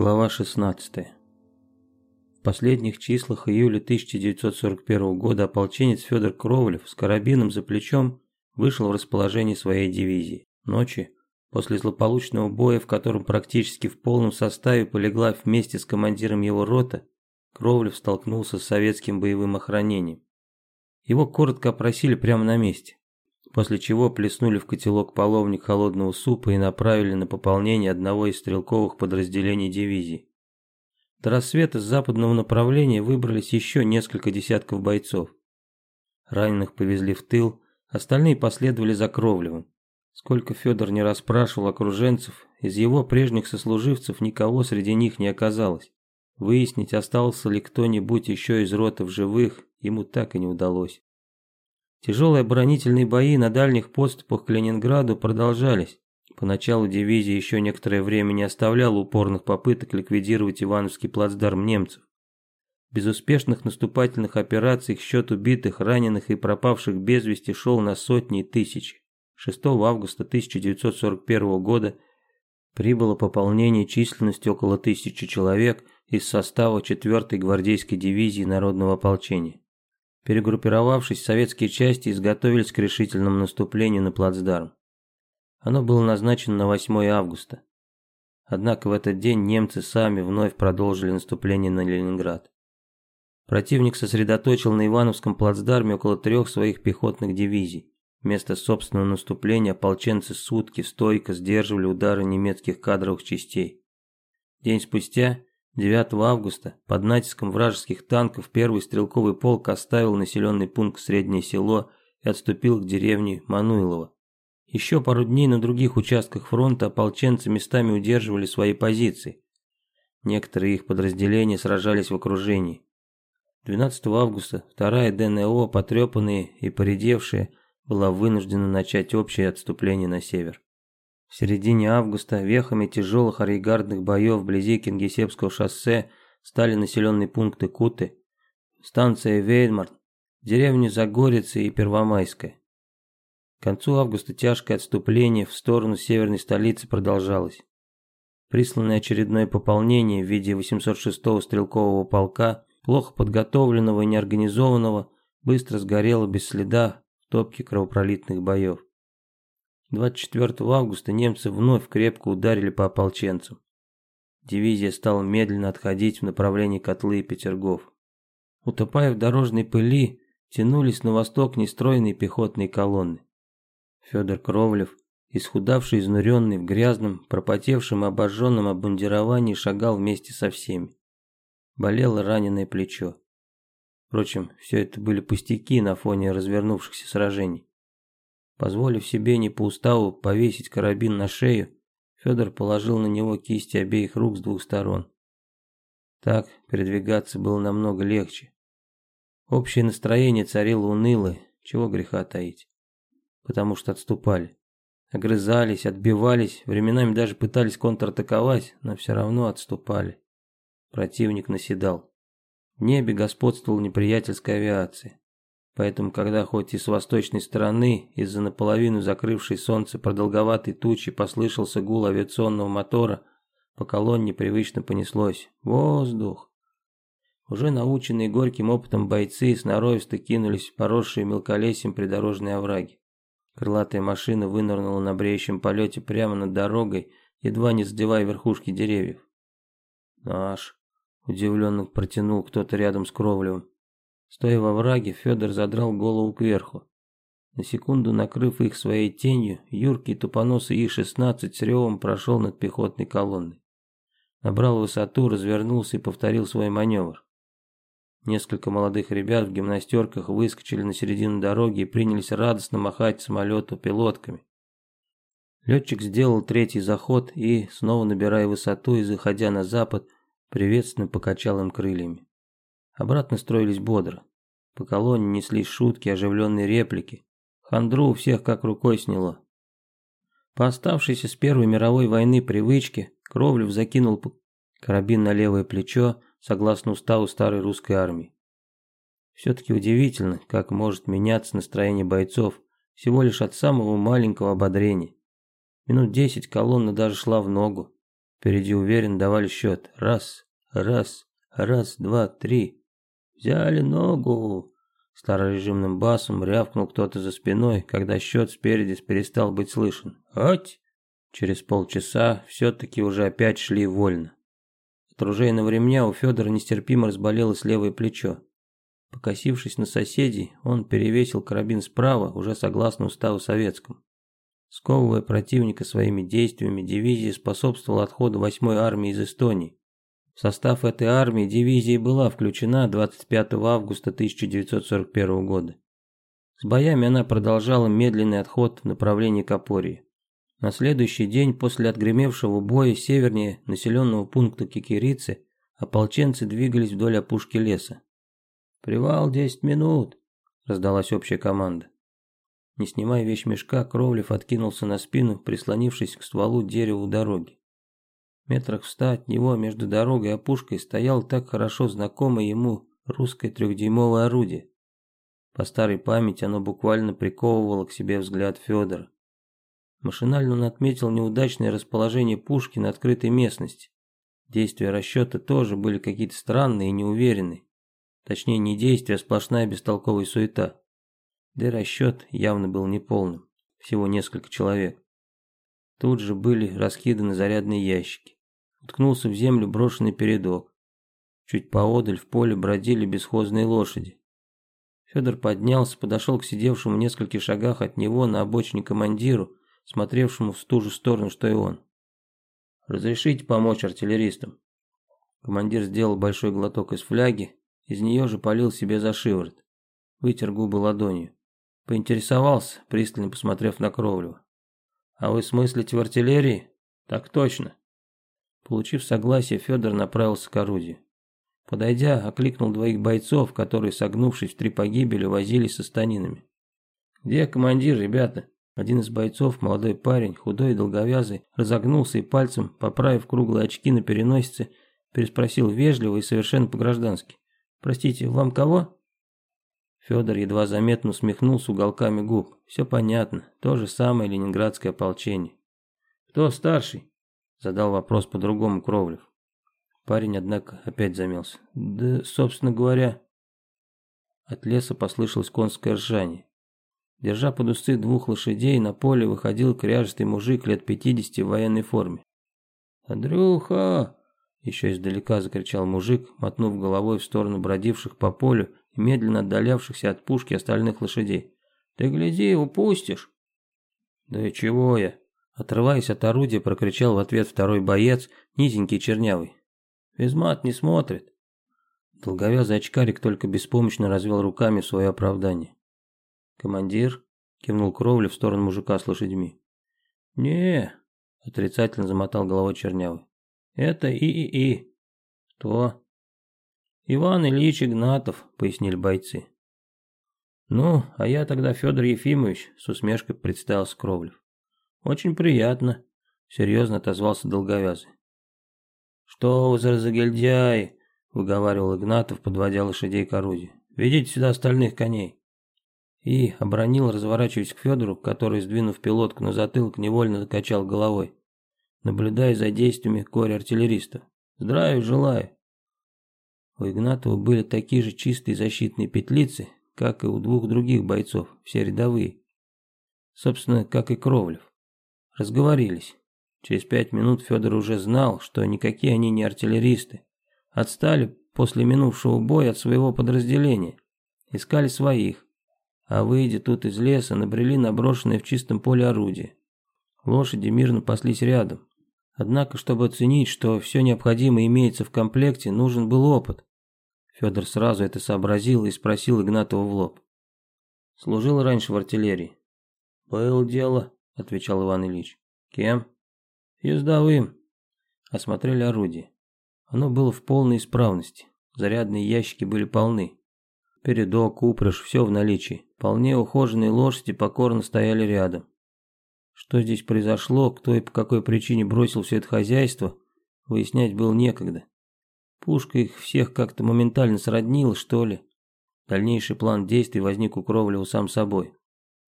Глава 16. В последних числах июля 1941 года ополченец Федор Кровлев с карабином за плечом вышел в расположение своей дивизии. Ночи, после злополучного боя, в котором практически в полном составе полегла вместе с командиром его рота, Кровлев столкнулся с советским боевым охранением. Его коротко опросили прямо на месте после чего плеснули в котелок половник холодного супа и направили на пополнение одного из стрелковых подразделений дивизии. До рассвета с западного направления выбрались еще несколько десятков бойцов. Раненых повезли в тыл, остальные последовали за Кровлевым. Сколько Федор не расспрашивал окруженцев, из его прежних сослуживцев никого среди них не оказалось. Выяснить, остался ли кто-нибудь еще из роты в живых, ему так и не удалось. Тяжелые оборонительные бои на дальних подступах к Ленинграду продолжались. Поначалу дивизия еще некоторое время не оставляла упорных попыток ликвидировать Ивановский плацдарм немцев. Безуспешных наступательных операций счет убитых, раненых и пропавших без вести шел на сотни и тысячи. 6 августа 1941 года прибыло пополнение численностью около тысячи человек из состава 4-й гвардейской дивизии народного ополчения. Перегруппировавшись, советские части изготовились к решительному наступлению на плацдарм. Оно было назначено на 8 августа. Однако в этот день немцы сами вновь продолжили наступление на Ленинград. Противник сосредоточил на Ивановском плацдарме около трех своих пехотных дивизий. Вместо собственного наступления ополченцы сутки стойко сдерживали удары немецких кадровых частей. День спустя 9 августа под натиском вражеских танков первый стрелковый полк оставил населенный пункт Среднее Село и отступил к деревне Мануилово. Еще пару дней на других участках фронта ополченцы местами удерживали свои позиции. Некоторые их подразделения сражались в окружении. 12 августа вторая ДНО, потрепанные и поредевшие, была вынуждена начать общее отступление на север. В середине августа вехами тяжелых арьегардных боев вблизи Кингисеппского шоссе стали населенные пункты Куты, станция Вейдмарт, деревни Загорицы и Первомайская. К концу августа тяжкое отступление в сторону северной столицы продолжалось. Присланное очередное пополнение в виде 806-го стрелкового полка, плохо подготовленного и неорганизованного, быстро сгорело без следа в топке кровопролитных боев. 24 августа немцы вновь крепко ударили по ополченцам. Дивизия стала медленно отходить в направлении Котлы и Петергоф. Утопая в дорожной пыли, тянулись на восток нестройные пехотные колонны. Федор Кровлев, исхудавший, изнуренный, в грязном, пропотевшем и обожженном обмундировании, шагал вместе со всеми. Болело раненое плечо. Впрочем, все это были пустяки на фоне развернувшихся сражений. Позволив себе не по уставу повесить карабин на шею, Федор положил на него кисти обеих рук с двух сторон. Так передвигаться было намного легче. Общее настроение царило унылое, чего греха таить. Потому что отступали. Огрызались, отбивались, временами даже пытались контратаковать, но все равно отступали. Противник наседал. В небе господствовала неприятельская авиация. Поэтому, когда хоть и с восточной стороны, из-за наполовину закрывшей солнце продолговатой тучи послышался гул авиационного мотора, по колонне привычно понеслось «Воздух!». Уже наученные горьким опытом бойцы сноровисто кинулись в поросшие мелколесьем придорожные овраги. Крылатая машина вынырнула на бреющем полете прямо над дорогой, едва не задевая верхушки деревьев. «Наш!» – удивленно протянул кто-то рядом с Кровлевым. Стоя во враге, Федор задрал голову кверху. На секунду накрыв их своей тенью, юркий тупоносый И-16 с ревом прошел над пехотной колонной. Набрал высоту, развернулся и повторил свой маневр. Несколько молодых ребят в гимнастерках выскочили на середину дороги и принялись радостно махать самолету пилотками. Летчик сделал третий заход и, снова набирая высоту и заходя на запад, приветственно покачал им крыльями. Обратно строились бодро. По колонне неслись шутки, оживленные реплики. Хандру у всех как рукой сняло. По оставшейся с Первой мировой войны привычке, Кровлев закинул карабин на левое плечо, согласно уставу старой русской армии. Все-таки удивительно, как может меняться настроение бойцов всего лишь от самого маленького ободрения. Минут десять колонна даже шла в ногу. Впереди уверенно давали счет. Раз, раз, раз, два, три. Взяли ногу. Старорежимным басом рявкнул кто-то за спиной, когда счет спереди перестал быть слышен. Ать! Через полчаса все-таки уже опять шли вольно. От ружейного ремня у Федора нестерпимо разболелось левое плечо. Покосившись на соседей, он перевесил карабин справа, уже согласно уставу советскому. Сковывая противника своими действиями, дивизия способствовала отходу 8-й армии из Эстонии. В состав этой армии дивизия была включена 25 августа 1941 года. С боями она продолжала медленный отход в направлении Капории. На следующий день после отгремевшего боя севернее населенного пункта Кикирицы ополченцы двигались вдоль опушки леса. «Привал десять минут!» – раздалась общая команда. Не снимая вещмешка, Кровлев откинулся на спину, прислонившись к стволу дерева у дороги. Метрах в ста от него между дорогой и опушкой стоял так хорошо знакомое ему русское трехдюймовое орудие. По старой памяти оно буквально приковывало к себе взгляд Федора. Машинально он отметил неудачное расположение пушки на открытой местности. Действия расчета тоже были какие-то странные и неуверенные. Точнее, не действие, а сплошная бестолковая суета. Да и расчет явно был неполным. Всего несколько человек. Тут же были раскиданы зарядные ящики. Уткнулся в землю брошенный передок. Чуть поодаль в поле бродили бесхозные лошади. Федор поднялся, подошел к сидевшему в нескольких шагах от него на обочине командиру, смотревшему в ту же сторону, что и он. «Разрешите помочь артиллеристам?» Командир сделал большой глоток из фляги, из нее же полил себе за шиворот. Вытер губы ладонью. Поинтересовался, пристально посмотрев на Кровлева. «А вы смыслите в артиллерии?» «Так точно». Получив согласие, Федор направился к орудию. Подойдя, окликнул двоих бойцов, которые, согнувшись в три погибели, возились со станинами. «Где командир, ребята?» Один из бойцов, молодой парень, худой и долговязый, разогнулся и пальцем, поправив круглые очки на переносице, переспросил вежливо и совершенно по-граждански. Простите, вам кого? Федор едва заметно усмехнулся уголками губ. Все понятно, то же самое ленинградское ополчение. Кто старший? Задал вопрос по-другому Кровлев. Парень, однако, опять замялся. Да, собственно говоря... От леса послышалось конское ржание. Держа под усы двух лошадей, на поле выходил кряжестый мужик лет пятидесяти в военной форме. «Андрюха!» Еще издалека закричал мужик, мотнув головой в сторону бродивших по полю и медленно отдалявшихся от пушки остальных лошадей. «Ты гляди, упустишь!» «Да и чего я?» Отрываясь от орудия, прокричал в ответ второй боец, низенький чернявый. «Физмат не смотрит!» Долговязый очкарик только беспомощно развел руками в свое оправдание. «Командир?» — кивнул кровлю в сторону мужика с лошадьми. не отрицательно замотал головой чернявый. Это ИИИ. Кто? Иван Ильич Игнатов, пояснили бойцы. Ну, а я тогда Федор Ефимович, с усмешкой представился Кровлев. Очень приятно, серьезно отозвался долговязый. Что вы за разогильдяи, выговаривал Игнатов, подводя лошадей к орудию. Ведите сюда остальных коней. И обронил, разворачиваясь к Федору, который, сдвинув пилотку на затылок, невольно закачал головой наблюдая за действиями горе-артиллеристов. Здравия желаю. У Игнатова были такие же чистые защитные петлицы, как и у двух других бойцов, все рядовые. Собственно, как и Кровлев. Разговорились. Через пять минут Федор уже знал, что никакие они не артиллеристы. Отстали после минувшего боя от своего подразделения. Искали своих. А выйдя тут из леса, набрели на брошенное в чистом поле орудие. Лошади мирно паслись рядом. Однако, чтобы оценить, что все необходимое имеется в комплекте, нужен был опыт. Федор сразу это сообразил и спросил Игнатова в лоб. Служил раньше в артиллерии. «Было дело», — отвечал Иван Ильич. «Кем?» «Ездовым». Осмотрели орудие. Оно было в полной исправности. Зарядные ящики были полны. Передок, упряжь, все в наличии. Вполне ухоженные лошади покорно стояли рядом. Что здесь произошло, кто и по какой причине бросил все это хозяйство, выяснять было некогда. Пушка их всех как-то моментально сроднила, что ли. Дальнейший план действий возник у Кровлева сам собой.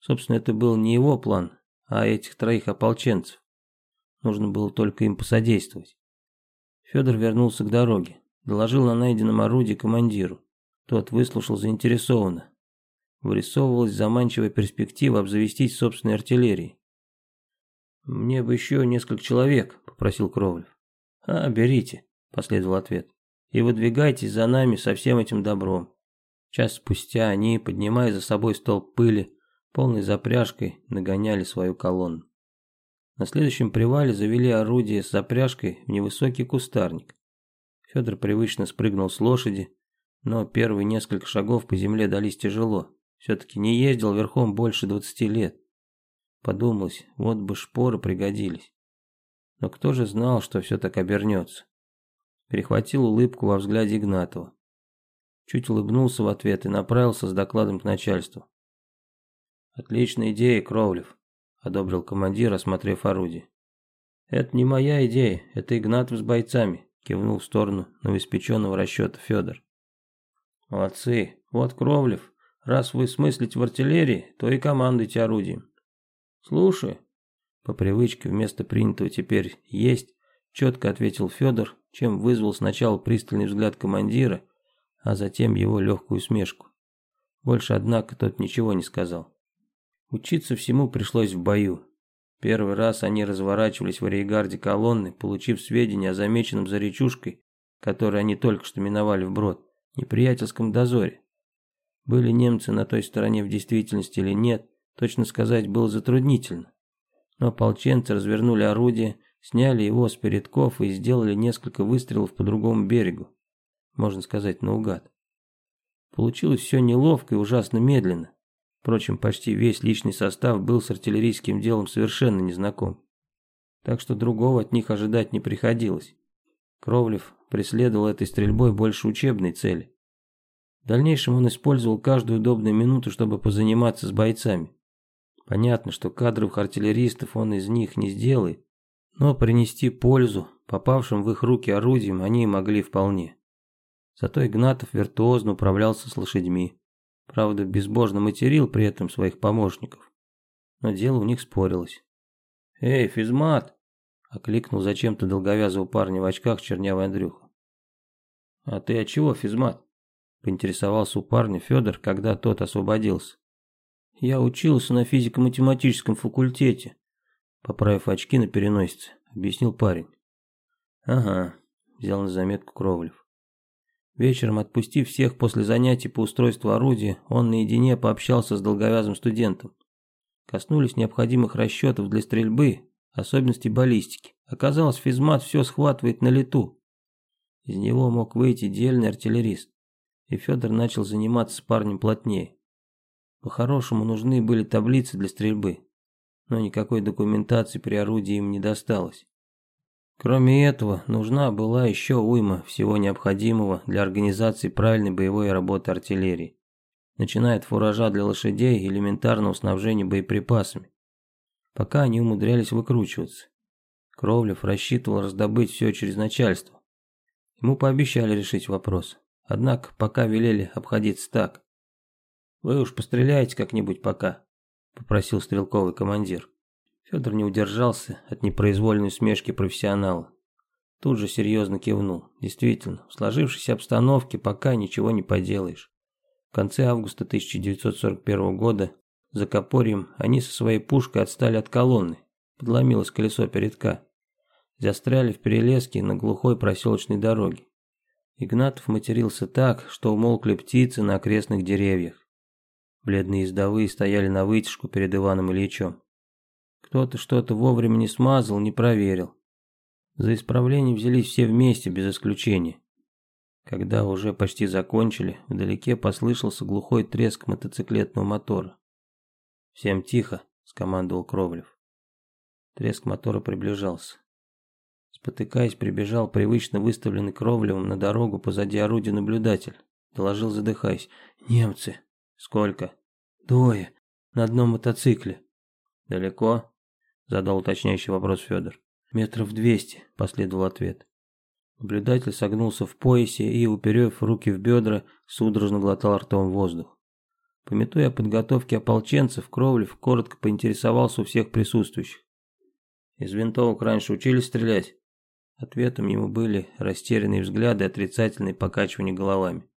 Собственно, это был не его план, а этих троих ополченцев. Нужно было только им посодействовать. Федор вернулся к дороге, доложил на найденном орудии командиру. Тот выслушал заинтересованно. Вырисовывалась заманчивая перспектива обзавестись собственной артиллерией. «Мне бы еще несколько человек», — попросил Кровлев. «А, берите», — последовал ответ. «И выдвигайтесь за нами со всем этим добром». Час спустя они, поднимая за собой столб пыли, полной запряжкой нагоняли свою колонну. На следующем привале завели орудие с запряжкой в невысокий кустарник. Федор привычно спрыгнул с лошади, но первые несколько шагов по земле дались тяжело. Все-таки не ездил верхом больше двадцати лет. Подумалось, вот бы шпоры пригодились. Но кто же знал, что все так обернется? Перехватил улыбку во взгляде Игнатова. Чуть улыбнулся в ответ и направился с докладом к начальству. «Отличная идея, Кровлев», — одобрил командир, осмотрев орудие. «Это не моя идея, это Игнатов с бойцами», — кивнул в сторону новоиспеченного расчета Федор. «Молодцы, вот Кровлев, раз вы смыслите в артиллерии, то и командуйте орудием. «Слушай». По привычке вместо принятого теперь «есть» четко ответил Федор, чем вызвал сначала пристальный взгляд командира, а затем его легкую усмешку. Больше, однако, тот ничего не сказал. Учиться всему пришлось в бою. Первый раз они разворачивались в арьегарде колонны, получив сведения о замеченном за речушкой, который они только что миновали вброд, неприятельском дозоре. Были немцы на той стороне в действительности или нет, точно сказать было затруднительно. Но ополченцы развернули орудие, сняли его с передков и сделали несколько выстрелов по другому берегу. Можно сказать, наугад. Получилось все неловко и ужасно медленно. Впрочем, почти весь личный состав был с артиллерийским делом совершенно незнаком. Так что другого от них ожидать не приходилось. Кровлев преследовал этой стрельбой больше учебной цели. В дальнейшем он использовал каждую удобную минуту, чтобы позаниматься с бойцами. Понятно, что кадровых артиллеристов он из них не сделает, но принести пользу попавшим в их руки орудием они могли вполне. Зато Игнатов виртуозно управлялся с лошадьми. Правда, безбожно материл при этом своих помощников. Но дело у них спорилось. «Эй, физмат!» — окликнул зачем-то долговязого парня в очках чернявый Андрюха. «А ты от чего, физмат?» — поинтересовался у парня Федор, когда тот освободился. Я учился на физико-математическом факультете, поправив очки на переносице, объяснил парень. Ага, взял на заметку Кровлев. Вечером, отпустив всех после занятий по устройству орудия, он наедине пообщался с долговязым студентом. Коснулись необходимых расчетов для стрельбы, особенностей баллистики. Оказалось, физмат все схватывает на лету. Из него мог выйти дельный артиллерист. И Федор начал заниматься с парнем плотнее. По-хорошему нужны были таблицы для стрельбы, но никакой документации при орудии им не досталось. Кроме этого, нужна была еще уйма всего необходимого для организации правильной боевой работы артиллерии, начиная от фуража для лошадей и элементарного снабжения боеприпасами. Пока они умудрялись выкручиваться. Кровлев рассчитывал раздобыть все через начальство. Ему пообещали решить вопрос, однако пока велели обходиться так. «Вы уж постреляете как-нибудь пока», — попросил стрелковый командир. Федор не удержался от непроизвольной усмешки профессионала. Тут же серьезно кивнул. Действительно, в сложившейся обстановке пока ничего не поделаешь. В конце августа 1941 года за Копорьем они со своей пушкой отстали от колонны. Подломилось колесо передка. Застряли в перелеске на глухой проселочной дороге. Игнатов матерился так, что умолкли птицы на окрестных деревьях. Бледные ездовые стояли на вытяжку перед Иваном Ильичем. Кто-то что-то вовремя не смазал, не проверил. За исправление взялись все вместе, без исключения. Когда уже почти закончили, вдалеке послышался глухой треск мотоциклетного мотора. «Всем тихо», — скомандовал Кровлев. Треск мотора приближался. Спотыкаясь, прибежал привычно выставленный Кровлевым на дорогу позади орудия наблюдатель. Доложил, задыхаясь. «Немцы!» «Сколько?» «Двое. На одном мотоцикле». «Далеко?» Задал уточняющий вопрос Федор. «Метров двести», последовал ответ. Наблюдатель согнулся в поясе и, уперев руки в бедра, судорожно глотал ртом воздух. Пометуя о подготовке ополченцев, Кровлев коротко поинтересовался у всех присутствующих. «Из винтовок раньше учились стрелять?» Ответом ему были растерянные взгляды и отрицательные покачивания головами.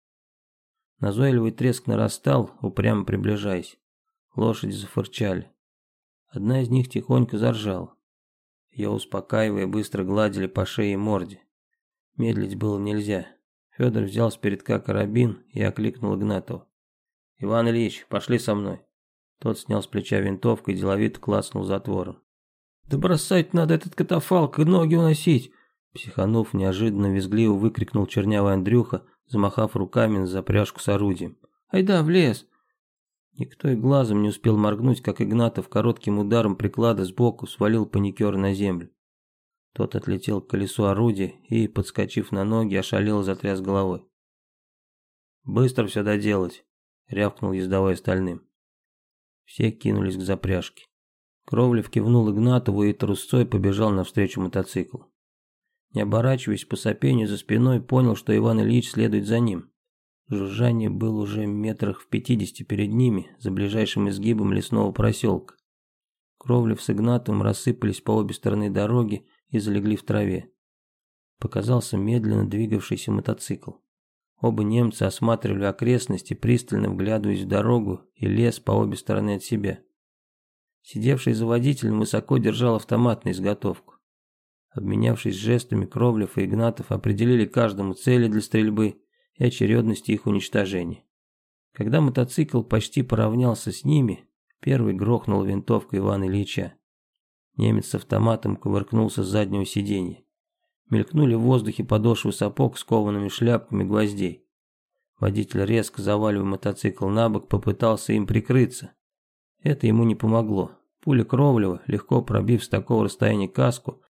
Назойливый треск нарастал, упрямо приближаясь. Лошади зафырчали. Одна из них тихонько заржала. Ее успокаивая, быстро гладили по шее и морде. Медлить было нельзя. Федор взял с передка карабин и окликнул Игнатова. «Иван Ильич, пошли со мной». Тот снял с плеча винтовку и деловито клацнул затвором. «Да бросать надо этот катафалк и ноги уносить!» Психанув, неожиданно визгливо выкрикнул чернявый Андрюха, замахав руками на запряжку с орудием. «Айда, в лес!» Никто и глазом не успел моргнуть, как Игнатов коротким ударом приклада сбоку свалил паникера на землю. Тот отлетел к колесу орудия и, подскочив на ноги, ошалел затряс головой. «Быстро все доделать!» — рявкнул ездовой остальным. Все кинулись к запряжке. Кровлев кивнул Игнатову и трусцой побежал навстречу мотоциклу. Не оборачиваясь по сопению за спиной, понял, что Иван Ильич следует за ним. Жужжание был уже метрах в пятидесяти перед ними, за ближайшим изгибом лесного проселка. Кровлев с Игнатовым рассыпались по обе стороны дороги и залегли в траве. Показался медленно двигавшийся мотоцикл. Оба немца осматривали окрестности, пристально вглядываясь в дорогу и лес по обе стороны от себя. Сидевший за водителем высоко держал автомат на изготовку. Обменявшись жестами, Кровлев и Игнатов определили каждому цели для стрельбы и очередности их уничтожения. Когда мотоцикл почти поравнялся с ними, первый грохнул винтовку Ивана Ильича. Немец с автоматом кувыркнулся с заднего сиденья. Мелькнули в воздухе подошвы сапог с коваными шляпками гвоздей. Водитель, резко заваливая мотоцикл на бок, попытался им прикрыться. Это ему не помогло. Пуля Кровлева, легко пробив с такого расстояния каску,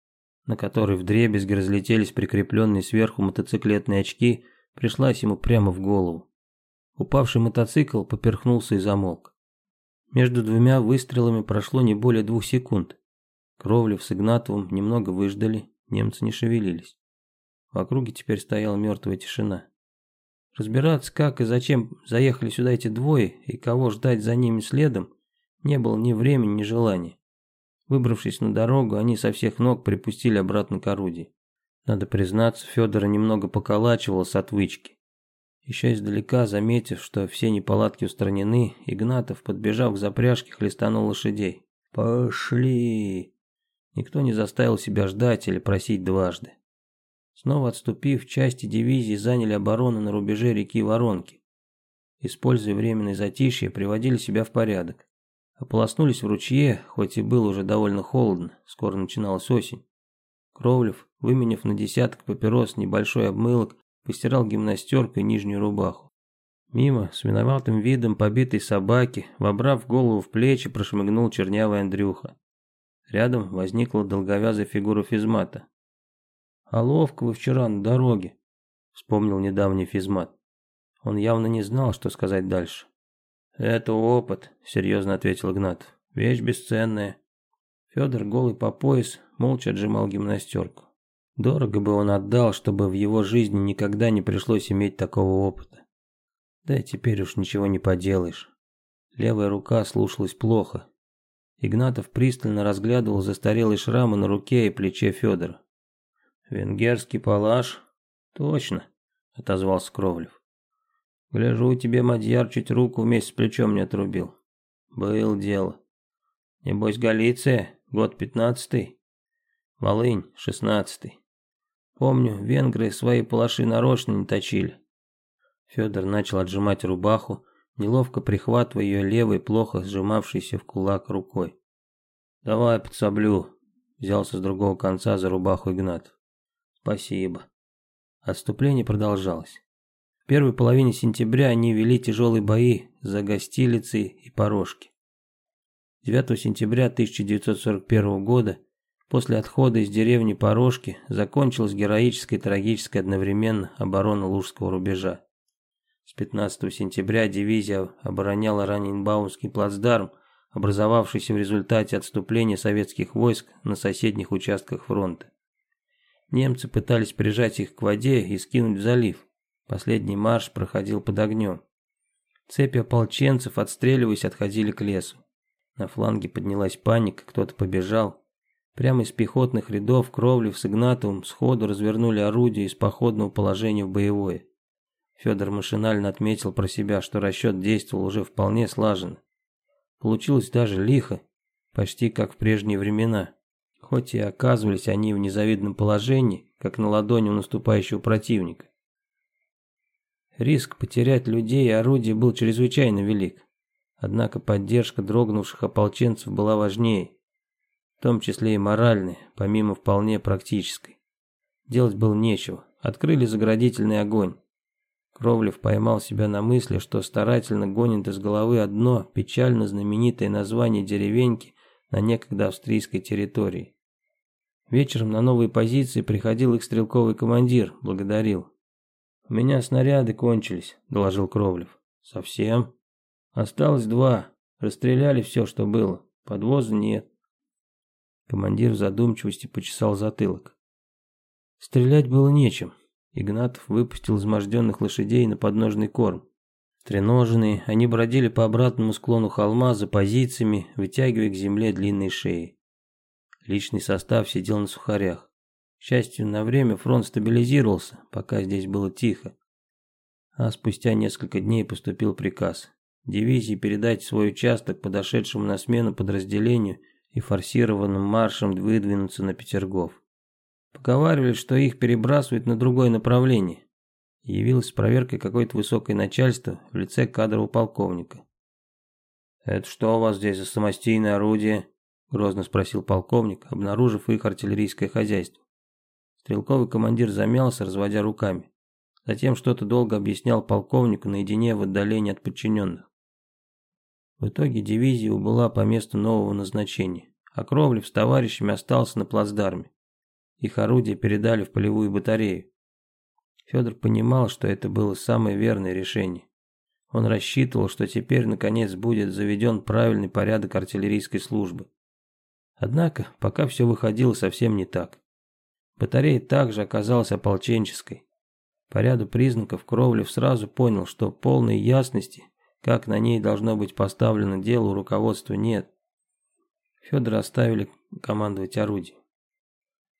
на которой вдребезги разлетелись прикрепленные сверху мотоциклетные очки, пришлась ему прямо в голову. Упавший мотоцикл поперхнулся и замолк. Между двумя выстрелами прошло не более двух секунд. Кровлев с Игнатовым немного выждали, немцы не шевелились. В округе теперь стояла мертвая тишина. Разбираться, как и зачем заехали сюда эти двое и кого ждать за ними следом, не было ни времени, ни желания. Выбравшись на дорогу, они со всех ног припустили обратно к орудию. Надо признаться, Федора немного поколачивал с отвычки. Еще издалека, заметив, что все неполадки устранены, Игнатов, подбежав к запряжке, хлестанул лошадей. «Пошли!» Никто не заставил себя ждать или просить дважды. Снова отступив, части дивизии заняли оборону на рубеже реки Воронки. Используя временное затишье, приводили себя в порядок. Ополоснулись в ручье, хоть и было уже довольно холодно, скоро начиналась осень. Кровлев, выменив на десяток папирос небольшой обмылок, постирал гимнастерку и нижнюю рубаху. Мимо, с виноватым видом побитой собаки, вобрав голову в плечи, прошмыгнул чернявый Андрюха. Рядом возникла долговязая фигура физмата. «А ловко вы вчера на дороге», — вспомнил недавний физмат. Он явно не знал, что сказать дальше. «Это опыт», — серьезно ответил Игнат. «Вещь бесценная». Федор, голый по пояс, молча отжимал гимнастерку. Дорого бы он отдал, чтобы в его жизни никогда не пришлось иметь такого опыта. Да и теперь уж ничего не поделаешь. Левая рука слушалась плохо. Игнатов пристально разглядывал застарелые шрамы на руке и плече Федора. «Венгерский палаш?» «Точно», — отозвался Кровлев. Гляжу, тебе Мадьяр чуть руку вместе с плечом не отрубил. Был дело. Небось, Галиция, год пятнадцатый. Волынь, шестнадцатый. Помню, венгры свои палаши нарочно не точили. Федор начал отжимать рубаху, неловко прихватывая ее левой, плохо сжимавшейся в кулак рукой. «Давай подсоблю», — взялся с другого конца за рубаху Игнат. «Спасибо». Отступление продолжалось. В первой половине сентября они вели тяжелые бои за гостилицы и порожки. 9 сентября 1941 года, после отхода из деревни Порожки, закончилась героическая и трагическая одновременно оборона Лужского рубежа. С 15 сентября дивизия обороняла Раненбаумский плацдарм, образовавшийся в результате отступления советских войск на соседних участках фронта. Немцы пытались прижать их к воде и скинуть в залив. Последний марш проходил под огнем. Цепи ополченцев, отстреливаясь, отходили к лесу. На фланге поднялась паника, кто-то побежал. Прямо из пехотных рядов Кровлев с Игнатовым сходу развернули орудие из походного положения в боевое. Федор машинально отметил про себя, что расчет действовал уже вполне слаженно. Получилось даже лихо, почти как в прежние времена. Хоть и оказывались они в незавидном положении, как на ладони у наступающего противника. Риск потерять людей и орудия был чрезвычайно велик. Однако поддержка дрогнувших ополченцев была важнее в том числе и моральной, помимо вполне практической. Делать было нечего, открыли заградительный огонь. Кровлев поймал себя на мысли, что старательно гонит из головы одно печально знаменитое название деревеньки на некогда австрийской территории. Вечером на новые позиции приходил их стрелковый командир, благодарил. «У меня снаряды кончились», – доложил Кровлев. «Совсем?» «Осталось два. Расстреляли все, что было. Подвоза нет. Командир в задумчивости почесал затылок. Стрелять было нечем. Игнатов выпустил изможденных лошадей на подножный корм. Треноженные, они бродили по обратному склону холма за позициями, вытягивая к земле длинные шеи. Личный состав сидел на сухарях. К счастью, на время фронт стабилизировался, пока здесь было тихо. А спустя несколько дней поступил приказ. Дивизии передать свой участок подошедшему на смену подразделению и форсированным маршем выдвинуться на Петергоф. Поговаривали, что их перебрасывают на другое направление. С проверкой какое-то высокое начальство в лице кадрового полковника. «Это что у вас здесь за самостийное орудие?» – грозно спросил полковник, обнаружив их артиллерийское хозяйство. Стрелковый командир замялся, разводя руками. Затем что-то долго объяснял полковнику наедине в отдалении от подчиненных. В итоге дивизия убыла по месту нового назначения, а Кровлев с товарищами остался на плацдарме. Их орудия передали в полевую батарею. Федор понимал, что это было самое верное решение. Он рассчитывал, что теперь наконец будет заведен правильный порядок артиллерийской службы. Однако, пока все выходило совсем не так. Батарея также оказалась ополченческой. По ряду признаков Кровлев сразу понял, что полной ясности как на ней должно быть поставлено дело, у руководства нет. Федора оставили командовать орудием.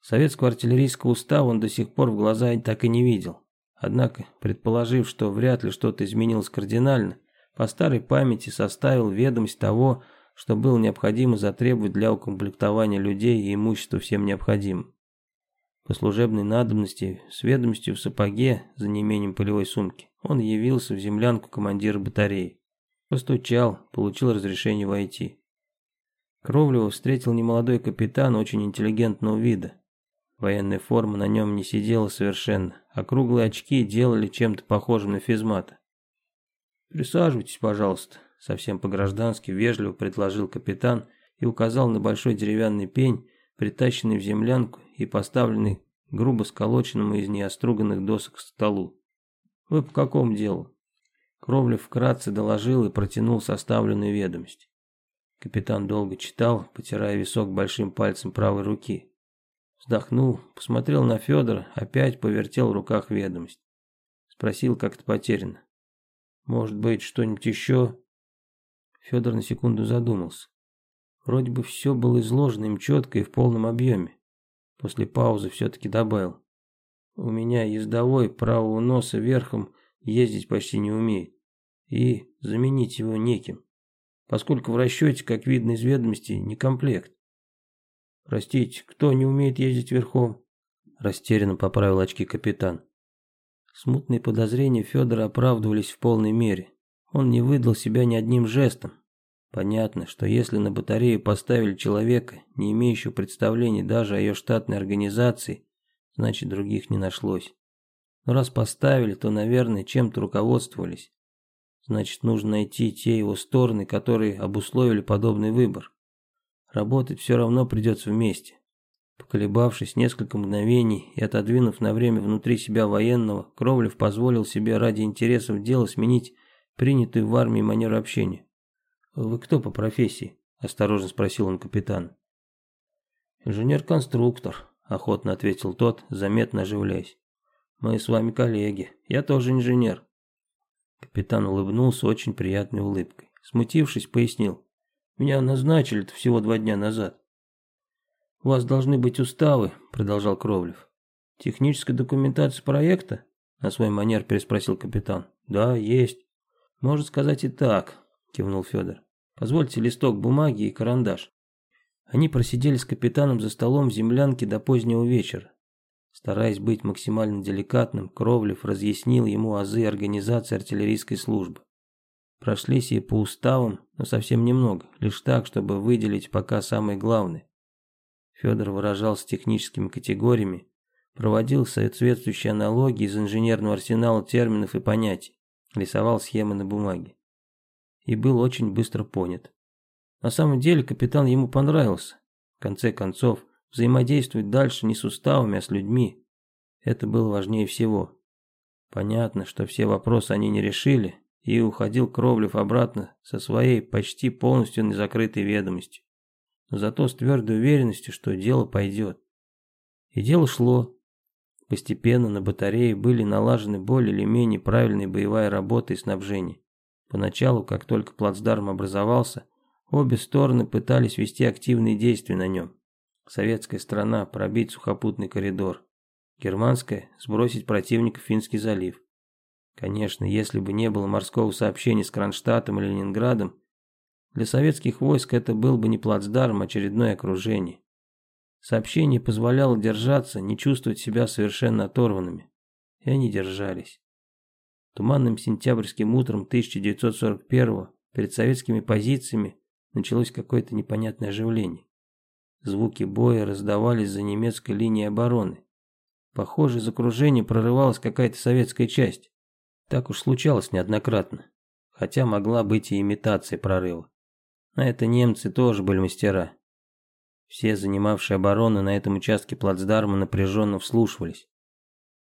Советского артиллерийского устава он до сих пор в глаза так и не видел. Однако, предположив, что вряд ли что-то изменилось кардинально, по старой памяти составил ведомость того, что было необходимо затребовать для укомплектования людей и имущества всем необходимым. По служебной надобности, с ведомостью в сапоге, за неимением полевой сумки, он явился в землянку командира батареи. Постучал, получил разрешение войти. Кровлева встретил немолодой капитан очень интеллигентного вида. Военная форма на нем не сидела совершенно, а круглые очки делали чем-то похожим на физмата. «Присаживайтесь, пожалуйста», — совсем по-граждански вежливо предложил капитан и указал на большой деревянный пень, притащенный в землянку и поставленный грубо сколоченному из неоструганных досок столу. «Вы по какому делу?» Кровлев вкратце доложил и протянул составленную ведомость. Капитан долго читал, потирая висок большим пальцем правой руки. Вздохнул, посмотрел на Федора, опять повертел в руках ведомость. Спросил как-то потерянно. «Может быть, что-нибудь еще?» Федор на секунду задумался. Вроде бы все было изложено им четко и в полном объеме. После паузы все-таки добавил. У меня ездовой правого носа верхом ездить почти не умеет. И заменить его неким. Поскольку в расчете, как видно из ведомости, не комплект. Простите, кто не умеет ездить верхом? Растерянно поправил очки капитан. Смутные подозрения Федора оправдывались в полной мере. Он не выдал себя ни одним жестом. Понятно, что если на батарею поставили человека, не имеющего представления даже о ее штатной организации, значит других не нашлось. Но раз поставили, то, наверное, чем-то руководствовались. Значит, нужно найти те его стороны, которые обусловили подобный выбор. Работать все равно придется вместе. Поколебавшись несколько мгновений и отодвинув на время внутри себя военного, Кровлев позволил себе ради интересов дела сменить принятую в армии манеру общения. «Вы кто по профессии?» – осторожно спросил он капитана. «Инженер-конструктор», охотно ответил тот, заметно оживляясь. Мы с вами коллеги. Я тоже инженер. Капитан улыбнулся очень приятной улыбкой. Смутившись, пояснил. Меня назначили-то всего два дня назад. «У вас должны быть уставы», – продолжал Кровлев. «Техническая документация проекта?» – на свой манер переспросил капитан. «Да, есть». «Можно сказать и так», – кивнул Федор. «Позвольте листок бумаги и карандаш». Они просидели с капитаном за столом в землянке до позднего вечера. Стараясь быть максимально деликатным, Кровлев разъяснил ему азы организации артиллерийской службы. Прошлись и по уставам, но совсем немного, лишь так, чтобы выделить пока самое главное. Федор выражался техническими категориями, проводил соответствующие аналогии из инженерного арсенала терминов и понятий, рисовал схемы на бумаге. И был очень быстро понят. На самом деле капитан ему понравился. В конце концов, взаимодействовать дальше не с уставами, а с людьми. Это было важнее всего. Понятно, что все вопросы они не решили, и уходил Кровлев обратно со своей почти полностью незакрытой ведомостью. Но зато с твердой уверенностью, что дело пойдет. И дело шло. Постепенно на батарее были налажены более или менее правильная боевая работа и снабжение. Поначалу, как только плацдарм образовался, обе стороны пытались вести активные действия на нем. Советская страна пробить сухопутный коридор. Германская сбросить противника в Финский залив. Конечно, если бы не было морского сообщения с Кронштадтом или Ленинградом, для советских войск это был бы не плацдарм, а очередное окружение. Сообщение позволяло держаться, не чувствовать себя совершенно оторванными. И они держались. Туманным сентябрьским утром 1941 перед советскими позициями началось какое-то непонятное оживление. Звуки боя раздавались за немецкой линией обороны. Похоже, из окружения прорывалась какая-то советская часть. Так уж случалось неоднократно. Хотя могла быть и имитация прорыва. На это немцы тоже были мастера. Все занимавшие оборону на этом участке плацдарма напряженно вслушивались.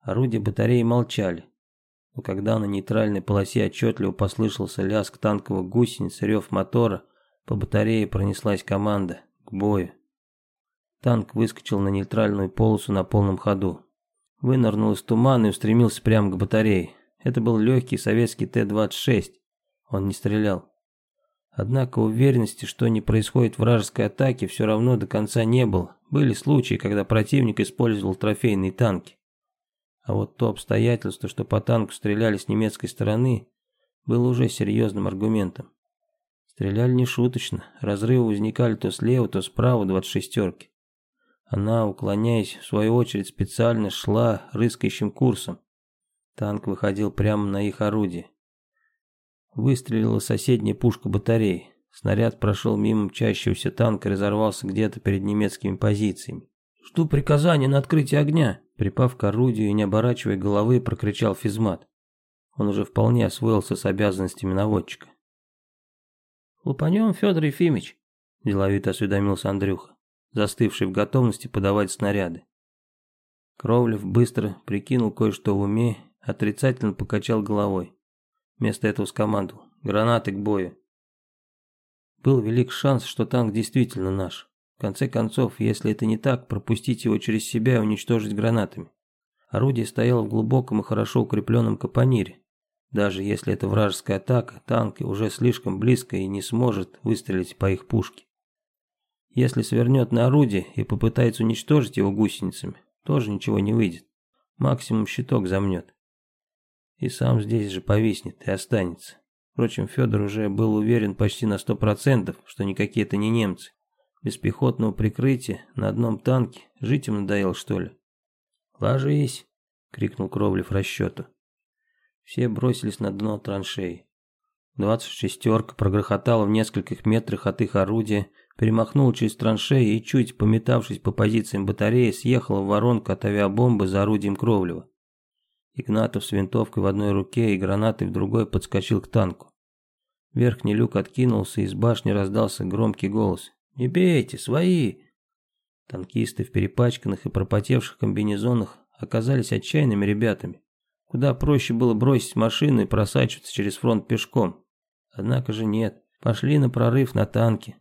Орудия батареи молчали. Но когда на нейтральной полосе отчетливо послышался лязг танковых гусениц, рев мотора, по батарее пронеслась команда «К бою». Танк выскочил на нейтральную полосу на полном ходу. Вынырнул из тумана и устремился прямо к батарее. Это был легкий советский Т-26. Он не стрелял. Однако уверенности, что не происходит вражеской атаки, все равно до конца не было. Были случаи, когда противник использовал трофейные танки. А вот то обстоятельство, что по танку стреляли с немецкой стороны, было уже серьезным аргументом. Стреляли не шуточно, разрывы возникали то слева, то справа двадцать шестерки. Она, уклоняясь, в свою очередь специально шла рыскающим курсом. Танк выходил прямо на их орудие. Выстрелила соседняя пушка батареи. Снаряд прошел мимо мчащегося танка и разорвался где-то перед немецкими позициями. «Жду приказания на открытие огня!» Припав к орудию и не оборачивая головы, прокричал физмат. Он уже вполне освоился с обязанностями наводчика. «Лупанем, Федор Ефимович!» – деловито осведомился Андрюха, застывший в готовности подавать снаряды. Кровлев быстро прикинул кое-что в уме, отрицательно покачал головой. Вместо этого скомандовал. Гранаты к бою. Был велик шанс, что танк действительно наш. В конце концов, если это не так, пропустить его через себя и уничтожить гранатами. Орудие стояло в глубоком и хорошо укрепленном капонире. Даже если это вражеская атака, танк уже слишком близко и не сможет выстрелить по их пушке. Если свернет на орудие и попытается уничтожить его гусеницами, тоже ничего не выйдет. Максимум щиток замнет и сам здесь же повиснет и останется. Впрочем, Федор уже был уверен почти на сто процентов, что никакие это не немцы. Без пехотного прикрытия на одном танке жить им надоело, что ли? «Ложись!» — крикнул Кровлев расчету. Все бросились на дно траншеи. Двадцать шестерка прогрохотала в нескольких метрах от их орудия, перемахнула через траншеи и, чуть пометавшись по позициям батареи, съехала в воронку от авиабомбы за орудием Кровлева. Игнатов с винтовкой в одной руке и гранатой в другой подскочил к танку. Верхний люк откинулся, и из башни раздался громкий голос. «Не бейте, свои!» Танкисты в перепачканных и пропотевших комбинезонах оказались отчаянными ребятами. Куда проще было бросить машину и просачиваться через фронт пешком. Однако же нет, пошли на прорыв на танке.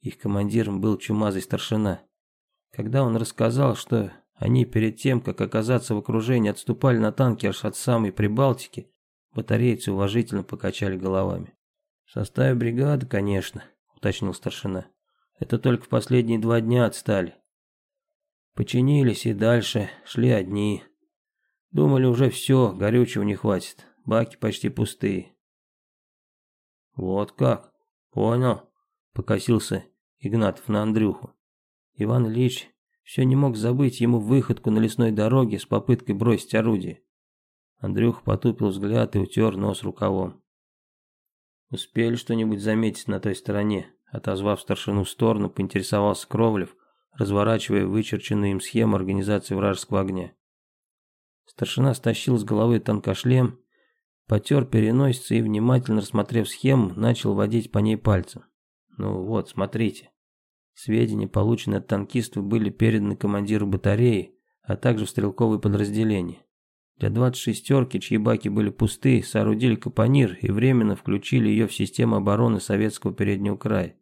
Их командиром был чумазый старшина. Когда он рассказал, что они перед тем, как оказаться в окружении, отступали на танке аж от самой Прибалтики. Батарейцы уважительно покачали головами. «В составе бригады, конечно», — уточнил старшина. «Это только в последние два дня отстали. Починились и дальше шли одни. Думали уже все, горючего не хватит, баки почти пустые. Вот как? Понял, покосился Игнатов на Андрюху. Иван Ильич все не мог забыть ему выходку на лесной дороге с попыткой бросить орудие. Андрюха потупил взгляд и утер нос рукавом. «Успели что-нибудь заметить на той стороне?» Отозвав старшину в сторону, поинтересовался Кровлев, разворачивая вычерченную им схему организации вражеского огня. Старшина стащил с головы танкошлем, потер переносицы и, внимательно рассмотрев схему, начал водить по ней пальцем. Ну вот, смотрите. Сведения, полученные от танкистов, были переданы командиру батареи, а также в стрелковые подразделения. Для 26-терки, чьи баки были пусты, соорудили капонир и временно включили ее в систему обороны советского переднего края.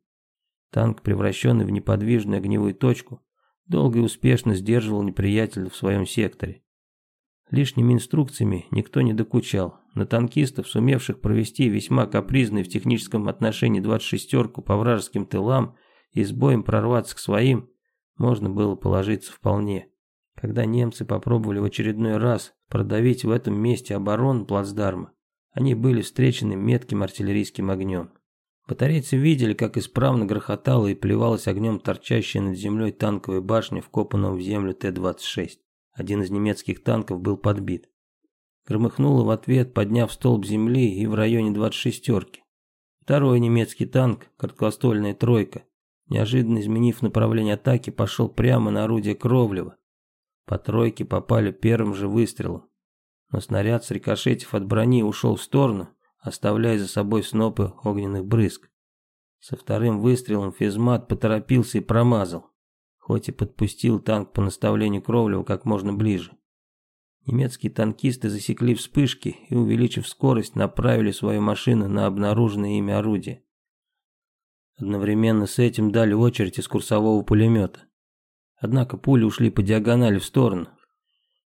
Танк, превращенный в неподвижную огневую точку, долго и успешно сдерживал неприятеля в своем секторе. Лишними инструкциями никто не докучал. На танкистов, сумевших провести весьма капризный в техническом отношении 26-терку по вражеским тылам и с боем прорваться к своим, можно было положиться вполне. Когда немцы попробовали в очередной раз продавить в этом месте оборону плацдарма, они были встречены метким артиллерийским огнем. Батарейцы видели, как исправно грохотала и плевалась огнем торчащая над землей танковая башня, вкопанная в землю Т-26. Один из немецких танков был подбит. Громыхнуло в ответ, подняв столб земли и в районе 26-терки. Второй немецкий танк, короткоствольная тройка, неожиданно изменив направление атаки, пошел прямо на орудие Кровлева. По тройке попали первым же выстрелом. Но снаряд, срикошетив от брони, ушел в сторону, оставляя за собой снопы огненных брызг. Со вторым выстрелом физмат поторопился и промазал, хоть и подпустил танк по наставлению Кровлева как можно ближе. Немецкие танкисты засекли вспышки и, увеличив скорость, направили свою машину на обнаруженное ими орудие. Одновременно с этим дали очередь из курсового пулемета. Однако пули ушли по диагонали в сторону.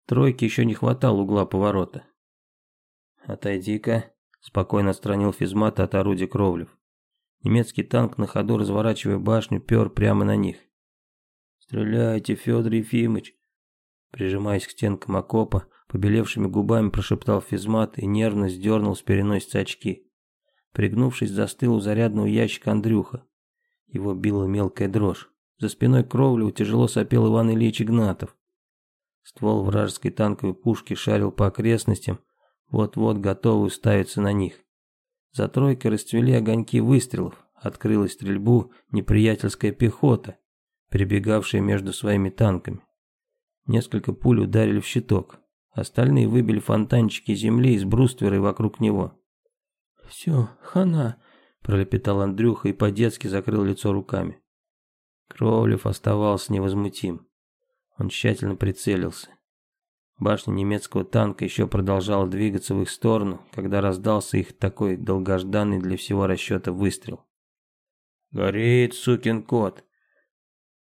Тройке еще не хватало угла поворота. «Отойди-ка», Спокойно отстранил физмата от орудия Кровлев. Немецкий танк на ходу, разворачивая башню, пер прямо на них. «Стреляйте, Федор Ефимыч!» Прижимаясь к стенкам окопа, побелевшими губами прошептал физмат и нервно сдернул с переносицы очки. Пригнувшись, застыл у зарядного ящика Андрюха. Его била мелкая дрожь. За спиной Кровлева тяжело сопел Иван Ильич Игнатов. Ствол вражеской танковой пушки шарил по окрестностям, вот-вот готовы уставиться на них. За тройкой расцвели огоньки выстрелов, открылась стрельбу неприятельская пехота, перебегавшая между своими танками. Несколько пуль ударили в щиток, остальные выбили фонтанчики земли из брустверы вокруг него. «Все, хана», – пролепетал Андрюха и по-детски закрыл лицо руками. Кровлев оставался невозмутим. Он тщательно прицелился. Башня немецкого танка еще продолжала двигаться в их сторону, когда раздался их такой долгожданный для всего расчета выстрел. «Горит, сукин кот!»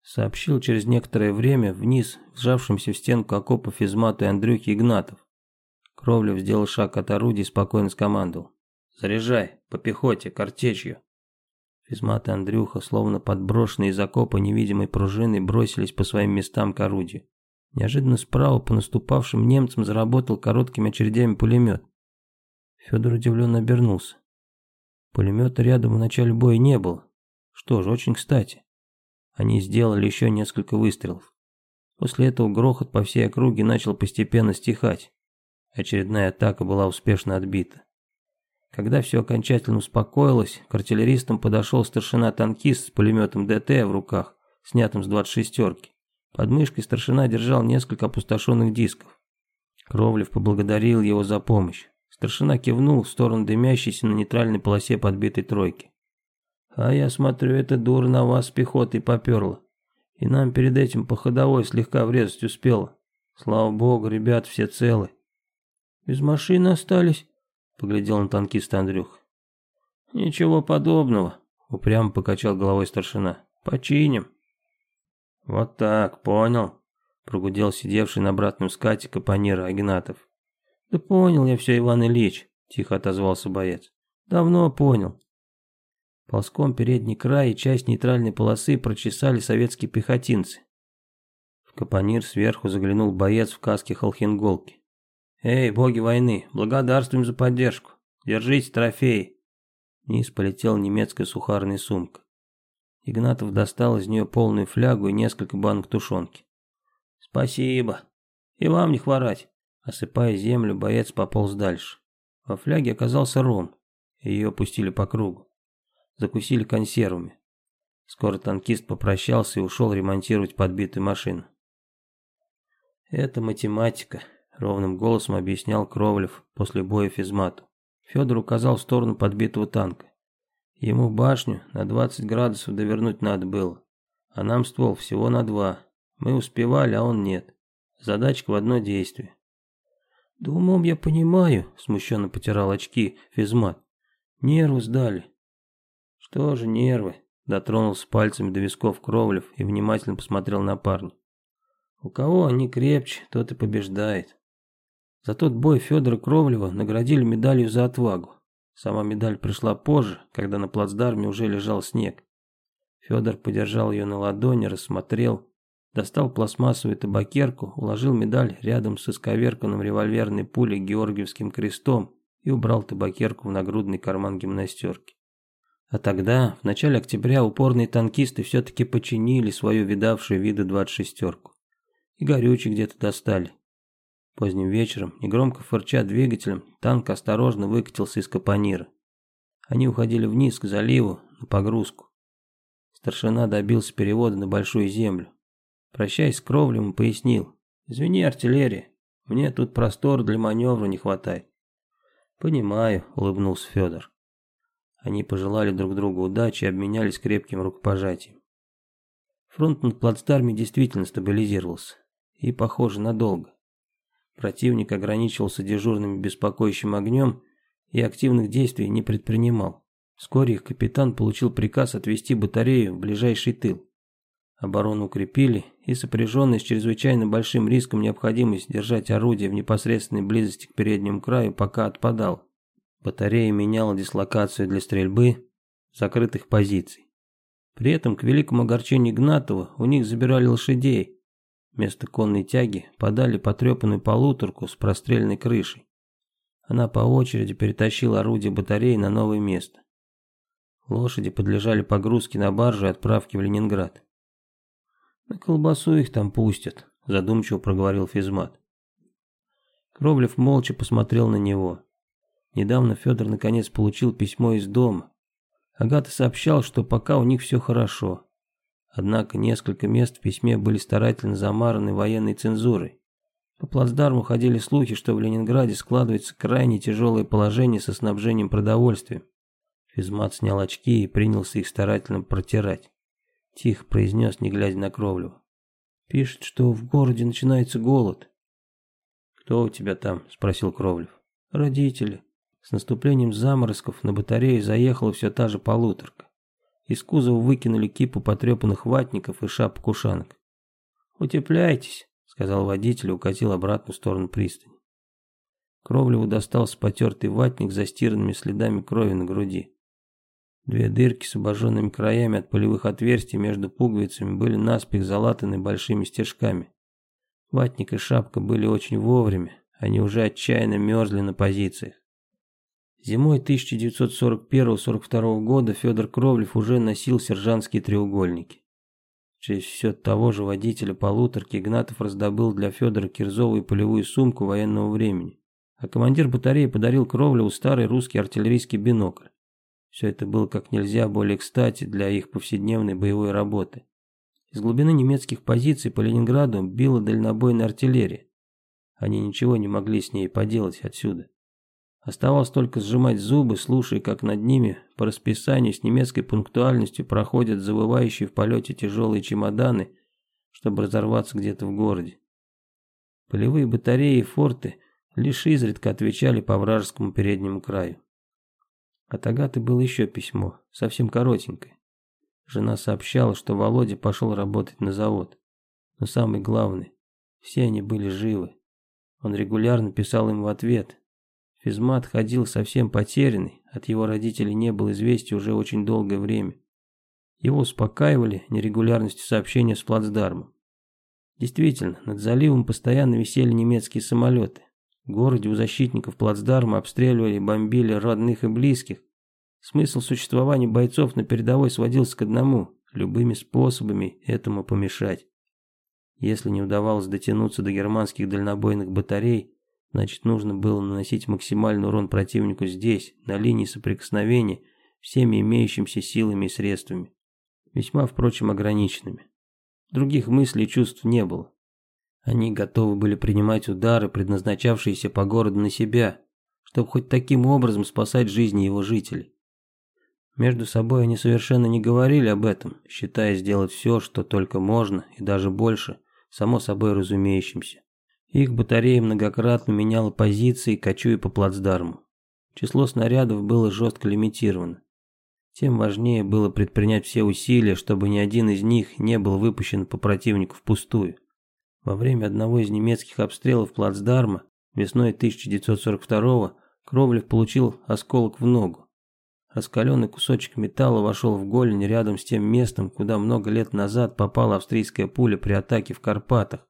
Сообщил через некоторое время вниз, сжавшимся в стенку окопа физмату и Андрюхи Игнатов. Кровлев сделал шаг от орудия и спокойно скомандовал. «Заряжай, по пехоте, картечью!» Физмат и Андрюха, словно подброшенные из окопа невидимой пружиной, бросились по своим местам к орудию. Неожиданно справа по наступавшим немцам заработал короткими очередями пулемет. Федор удивленно обернулся. Пулемета рядом в начале боя не было. Что ж, очень кстати. Они сделали еще несколько выстрелов. После этого грохот по всей округе начал постепенно стихать. Очередная атака была успешно отбита. Когда все окончательно успокоилось, к артиллеристам подошел старшина-танкист с пулеметом ДТ в руках, снятым с 26-терки. Под мышкой старшина держал несколько опустошенных дисков. Кровлев поблагодарил его за помощь. Старшина кивнул в сторону дымящейся на нейтральной полосе подбитой тройки. «А я смотрю, эта дура на вас с пехотой поперла. И нам перед этим по ходовой слегка врезать успела. Слава богу, ребят все целы». «Без машины остались?» — поглядел на танкиста Андрюх. «Ничего подобного», — упрямо покачал головой старшина. «Починим». «Вот так, понял», — прогудел сидевший на обратном скате капонира Агнатов. «Да понял я все, Иван Ильич», — тихо отозвался боец. «Давно понял». Ползком передний край и часть нейтральной полосы прочесали советские пехотинцы. В Капонир сверху заглянул боец в каске Холхенголки. «Эй, боги войны, благодарствуем за поддержку. Держите трофей!» Вниз полетела немецкая сухарная сумка. Игнатов достал из нее полную флягу и несколько банок тушенки. «Спасибо. И вам не хворать!» Осыпая землю, боец пополз дальше. Во фляге оказался ром. Ее опустили по кругу. Закусили консервами. Скоро танкист попрощался и ушел ремонтировать подбитую машину. «Это математика», — ровным голосом объяснял Кровлев после боя физмату. Федор указал в сторону подбитого танка. Ему башню на 20 градусов довернуть надо было, а нам ствол всего на два. Мы успевали, а он нет. Задачка в одно действие. «Да я понимаю», — смущенно потирал очки физмат. «Нервы сдали». «Что же нервы?» — дотронулся пальцами до висков Кровлев и внимательно посмотрел на парня. У кого они крепче, тот и побеждает. За тот бой Федора Кровлева наградили медалью за отвагу. Сама медаль пришла позже, когда на плацдарме уже лежал снег. Федор подержал ее на ладони, рассмотрел, достал пластмассовую табакерку, уложил медаль рядом с исковерканным револьверной пулей Георгиевским крестом и убрал табакерку в нагрудный карман гимнастерки. А тогда, в начале октября, упорные танкисты все-таки починили свою видавшую виды 26-ку и горючий где-то достали. Поздним вечером, негромко фырча двигателем, танк осторожно выкатился из капонира. Они уходили вниз к заливу на погрузку. Старшина добился перевода на большую землю. Прощаясь с кровлем, пояснил. «Извини, артиллерия, мне тут простор для маневра не хватает». «Понимаю», — улыбнулся Федор. Они пожелали друг другу удачи и обменялись крепким рукопожатием. Фронт над плацдарме действительно стабилизировался и, похоже, надолго. Противник ограничивался дежурным беспокоящим огнем и активных действий не предпринимал. Вскоре их капитан получил приказ отвести батарею в ближайший тыл. Оборону укрепили, и сопряженная с чрезвычайно большим риском необходимость держать орудие в непосредственной близости к переднему краю пока отпадал. Батарея меняла дислокацию для стрельбы закрытых позиций. При этом, к великому огорчению Игнатова, у них забирали лошадей, Вместо конной тяги подали потрепанную полуторку с простреленной крышей. Она по очереди перетащила орудие батареи на новое место. Лошади подлежали погрузке на баржу и отправке в Ленинград. «На колбасу их там пустят», – задумчиво проговорил Физмат. Кровлев молча посмотрел на него. Недавно Федор наконец получил письмо из дома. Агата сообщал, что пока у них все хорошо. Однако несколько мест в письме были старательно замараны военной цензурой. По плацдарму ходили слухи, что в Ленинграде складывается крайне тяжелое положение со снабжением продовольствием. Физмат снял очки и принялся их старательно протирать. Тихо произнес, не глядя на Кровлева. Пишет, что в городе начинается голод. «Кто у тебя там?» – спросил Кровлев. «Родители». С наступлением заморозков на батарею заехала все та же полуторка. Из кузова выкинули кипу потрепанных ватников и шапок-ушанок. «Утепляйтесь», — сказал водитель и укатил обратно в сторону пристани. Кровлеву достался потертый ватник с застиранными следами крови на груди. Две дырки с обожженными краями от полевых отверстий между пуговицами были наспех залатаны большими стежками. Ватник и шапка были очень вовремя, они уже отчаянно мерзли на позициях. Зимой 1941-42 года Федор Кровлев уже носил сержантские треугольники. Через все того же водителя полуторки Игнатов раздобыл для Федора Кирзову полевую сумку военного времени. А командир батареи подарил Кровлеву старый русский артиллерийский бинокль. Все это было как нельзя более кстати для их повседневной боевой работы. Из глубины немецких позиций по Ленинграду била дальнобойная артиллерия. Они ничего не могли с ней поделать отсюда. Оставалось только сжимать зубы, слушая, как над ними по расписанию с немецкой пунктуальностью проходят завывающие в полете тяжелые чемоданы, чтобы разорваться где-то в городе. Полевые батареи и форты лишь изредка отвечали по вражескому переднему краю. От Агаты было еще письмо, совсем коротенькое. Жена сообщала, что Володя пошел работать на завод. Но самое главное, все они были живы. Он регулярно писал им в ответ, Физмат ходил совсем потерянный, от его родителей не было известий уже очень долгое время. Его успокаивали нерегулярностью сообщения с плацдармом. Действительно, над заливом постоянно висели немецкие самолеты. В городе у защитников плацдарма обстреливали и бомбили родных и близких. Смысл существования бойцов на передовой сводился к одному – любыми способами этому помешать. Если не удавалось дотянуться до германских дальнобойных батарей, значит нужно было наносить максимальный урон противнику здесь, на линии соприкосновения, всеми имеющимися силами и средствами. Весьма, впрочем, ограниченными. Других мыслей и чувств не было. Они готовы были принимать удары, предназначавшиеся по городу на себя, чтобы хоть таким образом спасать жизни его жителей. Между собой они совершенно не говорили об этом, считая сделать все, что только можно, и даже больше, само собой разумеющимся. Их батарея многократно меняла позиции, кочуя по плацдарму. Число снарядов было жестко лимитировано. Тем важнее было предпринять все усилия, чтобы ни один из них не был выпущен по противнику впустую. Во время одного из немецких обстрелов плацдарма весной 1942 Кровлев получил осколок в ногу. Раскаленный кусочек металла вошел в голень рядом с тем местом, куда много лет назад попала австрийская пуля при атаке в Карпатах.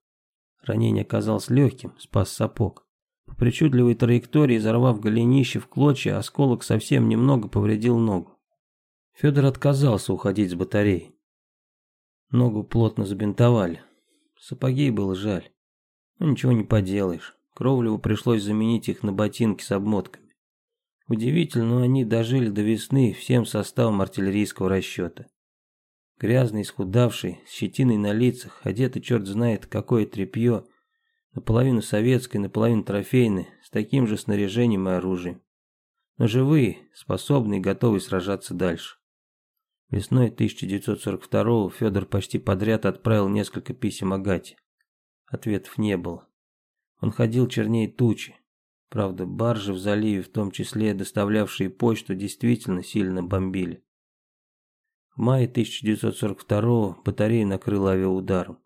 Ранение оказалось легким, спас сапог. По причудливой траектории, взорвав голенище в клочья, осколок совсем немного повредил ногу. Федор отказался уходить с батареи. Ногу плотно забинтовали. Сапоги было жаль. Но ничего не поделаешь. Кровлеву пришлось заменить их на ботинки с обмотками. Удивительно, но они дожили до весны всем составом артиллерийского расчета. Грязный, исхудавший, с щетиной на лицах, одетый черт знает какое тряпье, наполовину советское, наполовину трофейное, с таким же снаряжением и оружием. Но живые, способные и готовые сражаться дальше. Весной 1942-го Федор почти подряд отправил несколько писем Агате. Ответов не было. Он ходил чернее тучи. Правда, баржи в заливе, в том числе доставлявшие почту, действительно сильно бомбили. В мае 1942-го батарея накрыла авиаударом.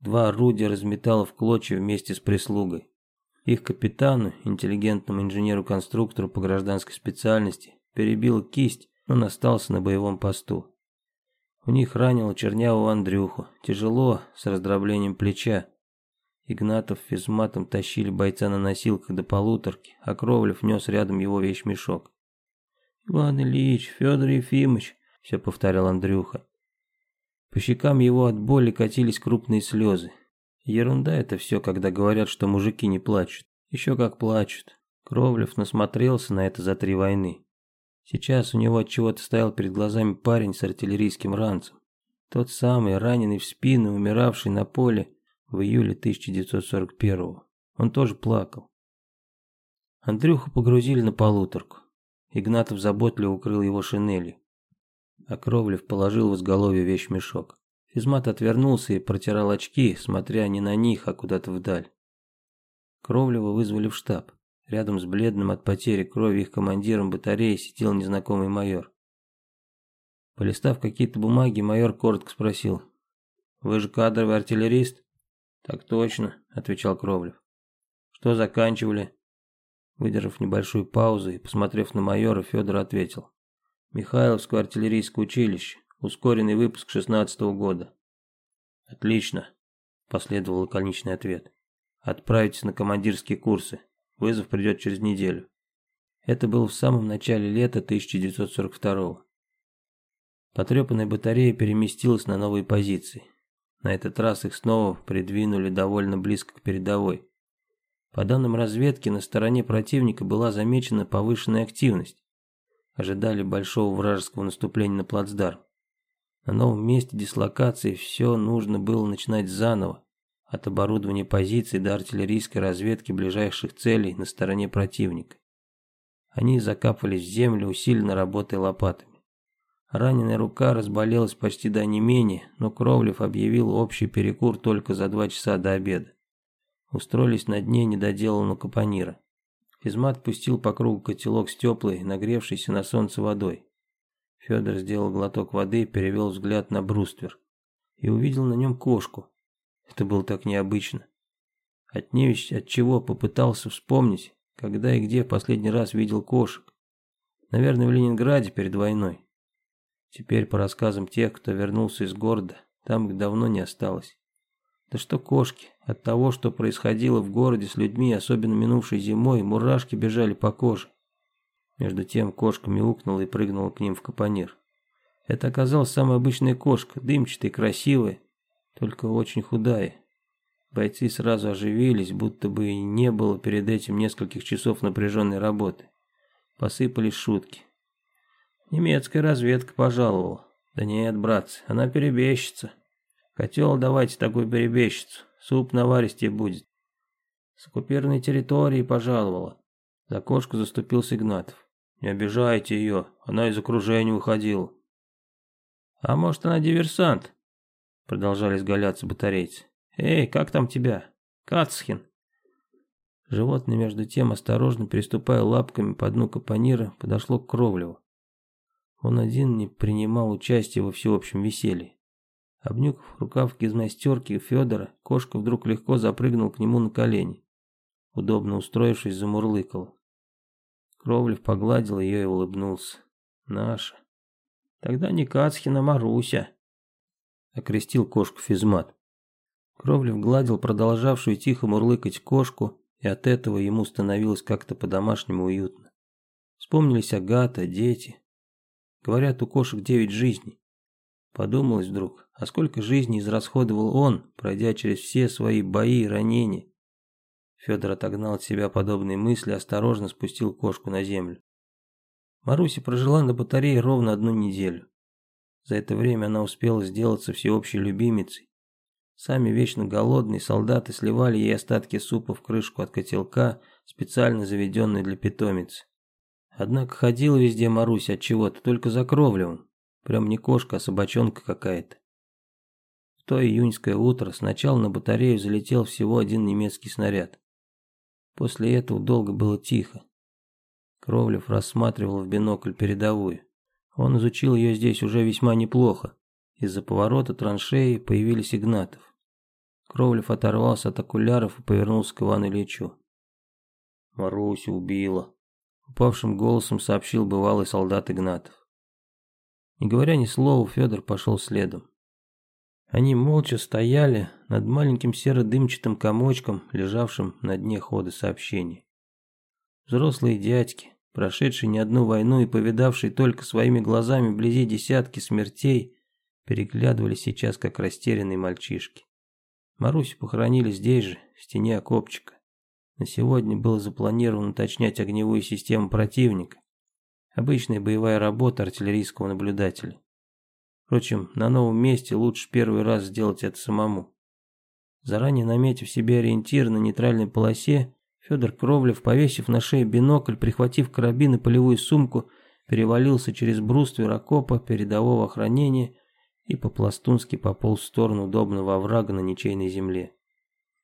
Два орудия разметало в клочья вместе с прислугой. Их капитану, интеллигентному инженеру-конструктору по гражданской специальности, перебила кисть он остался на боевом посту. У них ранило чернявого Андрюху, тяжело, с раздроблением плеча. Игнатов физматом тащили бойца на носилках до полуторки, а Кровлев нес рядом его вещмешок. «Иван Ильич, Федор Ефимович», — все повторял Андрюха. По щекам его от боли катились крупные слезы. Ерунда это все, когда говорят, что мужики не плачут. Еще как плачут. Кровлев насмотрелся на это за три войны. Сейчас у него от чего-то стоял перед глазами парень с артиллерийским ранцем. Тот самый, раненый в спину, умиравший на поле в июле 1941-го. Он тоже плакал. Андрюху погрузили на полуторку. Игнатов заботливо укрыл его шинелью. А Кровлев положил в изголовье вещмешок. Физмат отвернулся и протирал очки, смотря не на них, а куда-то вдаль. Кровлева вызвали в штаб. Рядом с бледным от потери крови их командиром батареи сидел незнакомый майор. Полистав какие-то бумаги, майор коротко спросил. «Вы же кадровый артиллерист?» «Так точно», — отвечал Кровлев. «Что заканчивали?» Выдержав небольшую паузу и посмотрев на майора, Федор ответил. «Михайловское артиллерийское училище. Ускоренный выпуск шестнадцатого года». «Отлично», — последовал лаконичный ответ. «Отправитесь на командирские курсы. Вызов придет через неделю. Это было в самом начале лета 1942 -го. Потрепанная батарея переместилась на новые позиции. На этот раз их снова придвинули довольно близко к передовой. По данным разведки, на стороне противника была замечена повышенная активность. Ожидали большого вражеского наступления на плацдарм. На новом месте дислокации все нужно было начинать заново, от оборудования позиций до артиллерийской разведки ближайших целей на стороне противника. Они закапывались в землю, усиленно работая лопатами. Раненая рука разболелась почти до онемения, но Кровлев объявил общий перекур только за два часа до обеда. Устроились на дне недоделанного капонира. Физмат пустил по кругу котелок с теплой, нагревшейся на солнце водой. Федор сделал глоток воды перевел взгляд на бруствер. И увидел на нем кошку, это было так необычно. Отневич от чего попытался вспомнить, когда и где в последний раз видел кошек. Наверное, в Ленинграде перед войной. Теперь, по рассказам тех, кто вернулся из города, там их давно не осталось. Да что кошки, от того, что происходило в городе с людьми, особенно минувшей зимой, мурашки бежали по коже. Между тем кошка мяукнула и прыгнула к ним в капонир. Это оказалась самая обычная кошка, дымчатая, красивая, только очень худая. Бойцы сразу оживились, будто бы и не было перед этим нескольких часов напряженной работы. Посыпались шутки. Немецкая разведка пожаловала. Да нет, братцы, она перебещется. Котел давайте такую перебещицу, суп наваристее будет. С оккупированной территории пожаловала. За кошку заступился Игнатов. Не обижайте ее, она из окружения уходила. А может она диверсант? Продолжали изгаляться батарейцы. Эй, как там тебя? Кацхин. Животное между тем, осторожно переступая лапками по дну капонира, подошло к Кровлеву. Он один не принимал участия во всеобщем веселье. Обнюкав рукав гимнастерки Федора, кошка вдруг легко запрыгнул к нему на колени. Удобно устроившись, замурлыкала. Кровлев погладил ее и улыбнулся. «Наша». «Тогда не Кацхина, Маруся», — окрестил кошку Физмат. Кровлев гладил продолжавшую тихо мурлыкать кошку, и от этого ему становилось как-то по-домашнему уютно. Вспомнились Агата, дети. Говорят, у кошек девять жизней. Подумалось вдруг, а сколько жизней израсходовал он, пройдя через все свои бои и ранения. Федор отогнал от себя подобные мысли осторожно спустил кошку на землю. Маруся прожила на батарее ровно одну неделю. За это время она успела сделаться всеобщей любимицей. Сами вечно голодные солдаты сливали ей остатки супа в крышку от котелка, специально заведенной для питомицы. Однако ходила везде Маруся от чего-то, только за Кровлевым. Прям не кошка, а собачонка какая-то. В то июньское утро сначала на батарею залетел всего один немецкий снаряд. После этого долго было тихо. Кровлев рассматривал в бинокль передовую. Он изучил ее здесь уже весьма неплохо. Из-за поворота траншеи появились Игнатов. Кровлев оторвался от окуляров и повернулся к Ивану Ильичу. «Марусю убила», — упавшим голосом сообщил бывалый солдат Игнатов. Не говоря ни слова, Федор пошел следом. Они молча стояли над маленьким серо-дымчатым комочком, лежавшим на дне хода сообщений. Взрослые дядьки, прошедшие не одну войну и повидавшие только своими глазами вблизи десятки смертей, переглядывали сейчас как растерянные мальчишки. Марусю похоронили здесь же, в стене окопчика. На сегодня было запланировано уточнять огневую систему противника. Обычная боевая работа артиллерийского наблюдателя. Впрочем, на новом месте лучше первый раз сделать это самому. Заранее наметив себе ориентир на нейтральной полосе, Федор Кровлев, повесив на шею бинокль, прихватив карабин и полевую сумку, перевалился через бруствер окопа передового охранения и по-пластунски пополз в сторону удобного оврага на ничейной земле.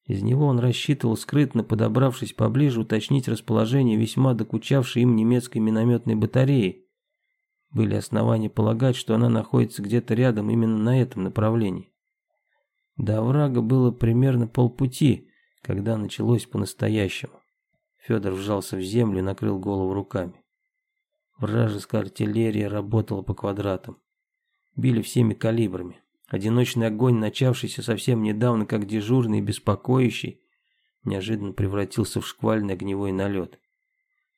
Из него он рассчитывал, скрытно подобравшись поближе, уточнить расположение весьма докучавшей им немецкой минометной батареи, были основания полагать, что она находится где-то рядом именно на этом направлении. До врага было примерно полпути, когда началось по-настоящему. Федор вжался в землю и накрыл голову руками. Вражеская артиллерия работала по квадратам. Били всеми калибрами. Одиночный огонь, начавшийся совсем недавно как дежурный и беспокоящий, неожиданно превратился в шквальный огневой налет.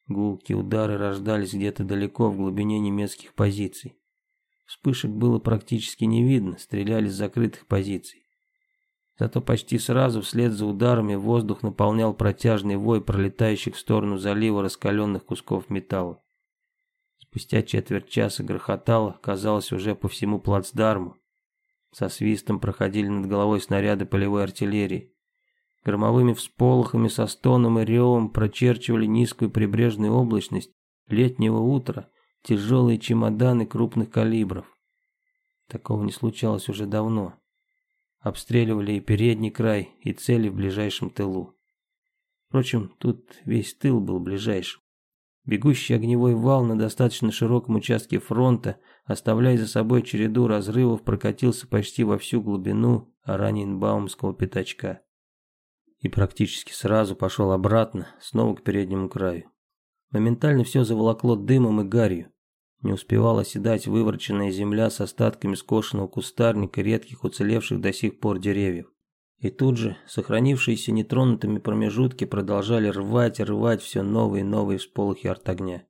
Гулкие удары рождались где-то далеко в глубине немецких позиций. Вспышек было практически не видно, стреляли с закрытых позиций. Зато почти сразу вслед за ударами воздух наполнял протяжный вой пролетающих в сторону залива раскаленных кусков металла. Спустя четверть часа грохотало, казалось, уже по всему плацдарму. Со свистом проходили над головой снаряды полевой артиллерии. Громовыми всполохами со стоном и ревом прочерчивали низкую прибрежную облачность летнего утра тяжелые чемоданы крупных калибров. Такого не случалось уже давно. Обстреливали и передний край, и цели в ближайшем тылу. Впрочем, тут весь тыл был ближайшим. Бегущий огневой вал на достаточно широком участке фронта, оставляя за собой череду разрывов, прокатился почти во всю глубину Аранинбаумского пятачка и практически сразу пошел обратно, снова к переднему краю. Моментально все заволокло дымом и гарью. Не успевала оседать вывороченная земля с остатками скошенного кустарника и редких уцелевших до сих пор деревьев. И тут же сохранившиеся нетронутыми промежутки продолжали рвать и рвать все новые и новые всполохи артогня.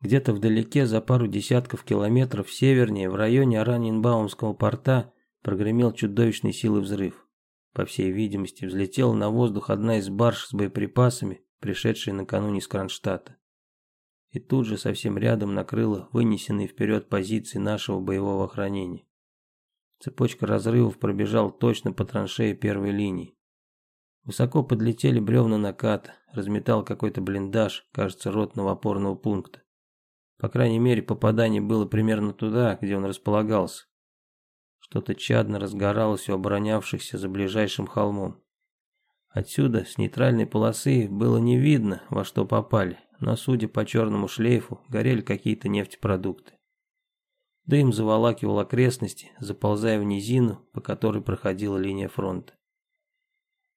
Где-то вдалеке, за пару десятков километров севернее, в районе Аранинбаумского порта, прогремел чудовищной силы взрыв. По всей видимости, взлетела на воздух одна из барж с боеприпасами, пришедшая накануне из Кронштадта. И тут же совсем рядом накрыла вынесенные вперед позиции нашего боевого охранения. Цепочка разрывов пробежал точно по траншеи первой линии. Высоко подлетели бревна наката, разметал какой-то блиндаж, кажется, ротного опорного пункта. По крайней мере, попадание было примерно туда, где он располагался. Что-то чадно разгоралось у оборонявшихся за ближайшим холмом. Отсюда, с нейтральной полосы, было не видно, во что попали, но, судя по черному шлейфу, горели какие-то нефтепродукты. Дым заволакивал окрестности, заползая в низину, по которой проходила линия фронта.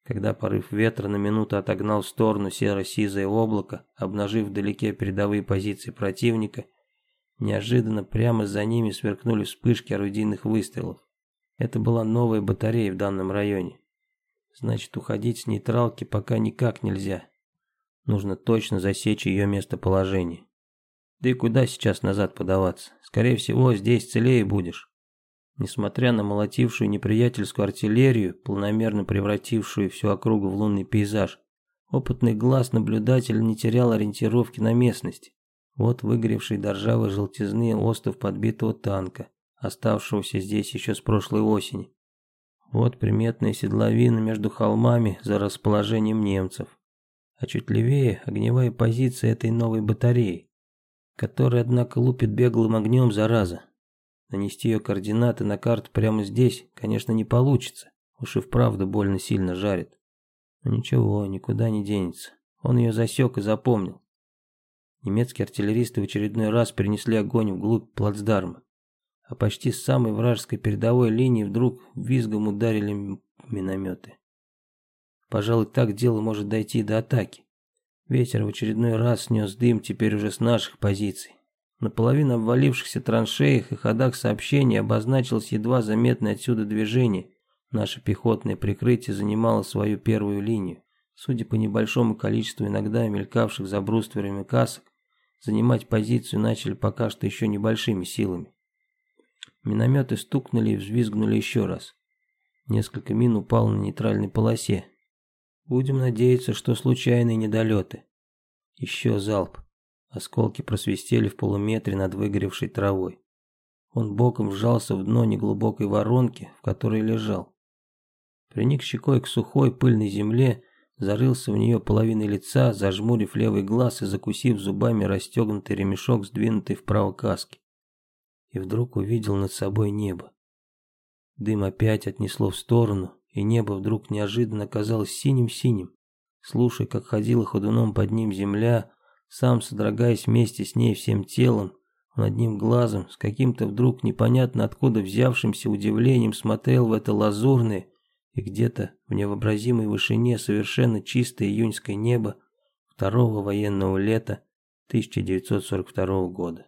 Когда порыв ветра на минуту отогнал в сторону серо-сизое облако, обнажив вдалеке передовые позиции противника, неожиданно прямо за ними сверкнули вспышки орудийных выстрелов. Это была новая батарея в данном районе. Значит, уходить с нейтралки пока никак нельзя. Нужно точно засечь ее местоположение. Да и куда сейчас назад подаваться? Скорее всего, здесь целее будешь. Несмотря на молотившую неприятельскую артиллерию, полномерно превратившую всю округу в лунный пейзаж, опытный глаз наблюдателя не терял ориентировки на местность. Вот выгоревший до ржавой желтизны остов подбитого танка, оставшегося здесь еще с прошлой осени. Вот приметная седловина между холмами за расположением немцев. А чуть левее огневая позиция этой новой батареи, которая, однако, лупит беглым огнем зараза. Нанести ее координаты на карту прямо здесь, конечно, не получится. Уж и вправду больно сильно жарит. Но ничего, никуда не денется. Он ее засек и запомнил. Немецкие артиллеристы в очередной раз перенесли огонь вглубь плацдарма. А почти с самой вражеской передовой линии вдруг визгом ударили минометы. Пожалуй, так дело может дойти до атаки. Ветер в очередной раз снес дым теперь уже с наших позиций. Наполовину обвалившихся траншеях и ходах сообщений обозначилось едва заметное отсюда движение. Наше пехотное прикрытие занимало свою первую линию. Судя по небольшому количеству иногда мелькавших за брустверами касок, занимать позицию начали пока что еще небольшими силами. Минометы стукнули и взвизгнули еще раз. Несколько мин упал на нейтральной полосе. Будем надеяться, что случайные недолеты. Еще залп. Осколки просвистели в полуметре над выгоревшей травой. Он боком вжался в дно неглубокой воронки, в которой лежал. Приник щекой к сухой пыльной земле, зарылся в нее половиной лица, зажмурив левый глаз и закусив зубами расстегнутый ремешок, сдвинутый вправо каски. И вдруг увидел над собой небо. Дым опять отнесло в сторону, и небо вдруг неожиданно казалось синим-синим. Слушая, как ходила ходуном под ним земля, сам содрогаясь вместе с ней всем телом, он одним глазом, с каким-то вдруг непонятно откуда взявшимся удивлением смотрел в это лазурное и где-то в невообразимой вышине совершенно чистое июньское небо второго военного лета 1942 года.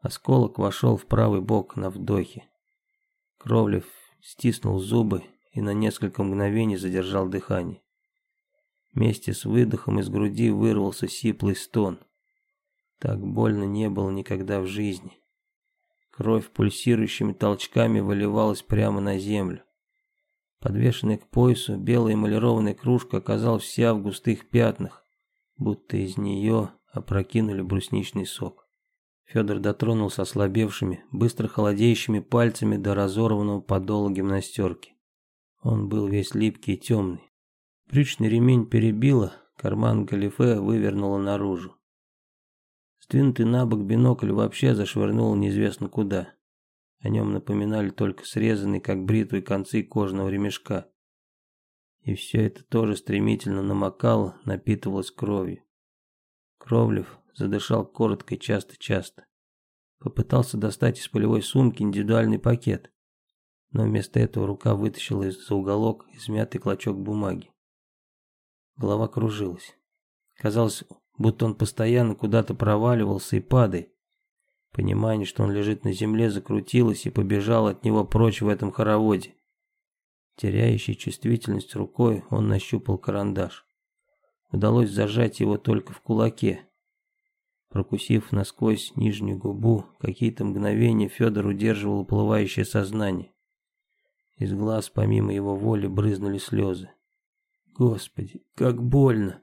Осколок вошел в правый бок на вдохе. Кровлев стиснул зубы и на несколько мгновений задержал дыхание. Вместе с выдохом из груди вырвался сиплый стон. Так больно не было никогда в жизни. Кровь пульсирующими толчками выливалась прямо на землю. Подвешенная к поясу, белая эмалированная кружка оказалась вся в густых пятнах, будто из нее опрокинули брусничный сок. Федор дотронулся ослабевшими, быстро холодеющими пальцами до разорванного подола гимнастерки. Он был весь липкий и темный. Брючный ремень перебило, карман галифе вывернуло наружу. Сдвинутый на бок бинокль вообще зашвырнул неизвестно куда. О нем напоминали только срезанные, как бритвой, концы кожаного ремешка. И все это тоже стремительно намокало, напитывалось кровью. Кровлев задышал коротко и часто-часто. Попытался достать из полевой сумки индивидуальный пакет, но вместо этого рука вытащила из-за уголок измятый клочок бумаги. Голова кружилась. Казалось, будто он постоянно куда-то проваливался и падает. Понимание, что он лежит на земле, закрутилось и побежало от него прочь в этом хороводе. Теряющий чувствительность рукой, он нащупал карандаш. Удалось зажать его только в кулаке. Прокусив насквозь нижнюю губу, какие-то мгновения Федор удерживал уплывающее сознание. Из глаз помимо его воли брызнули слезы. «Господи, как больно!»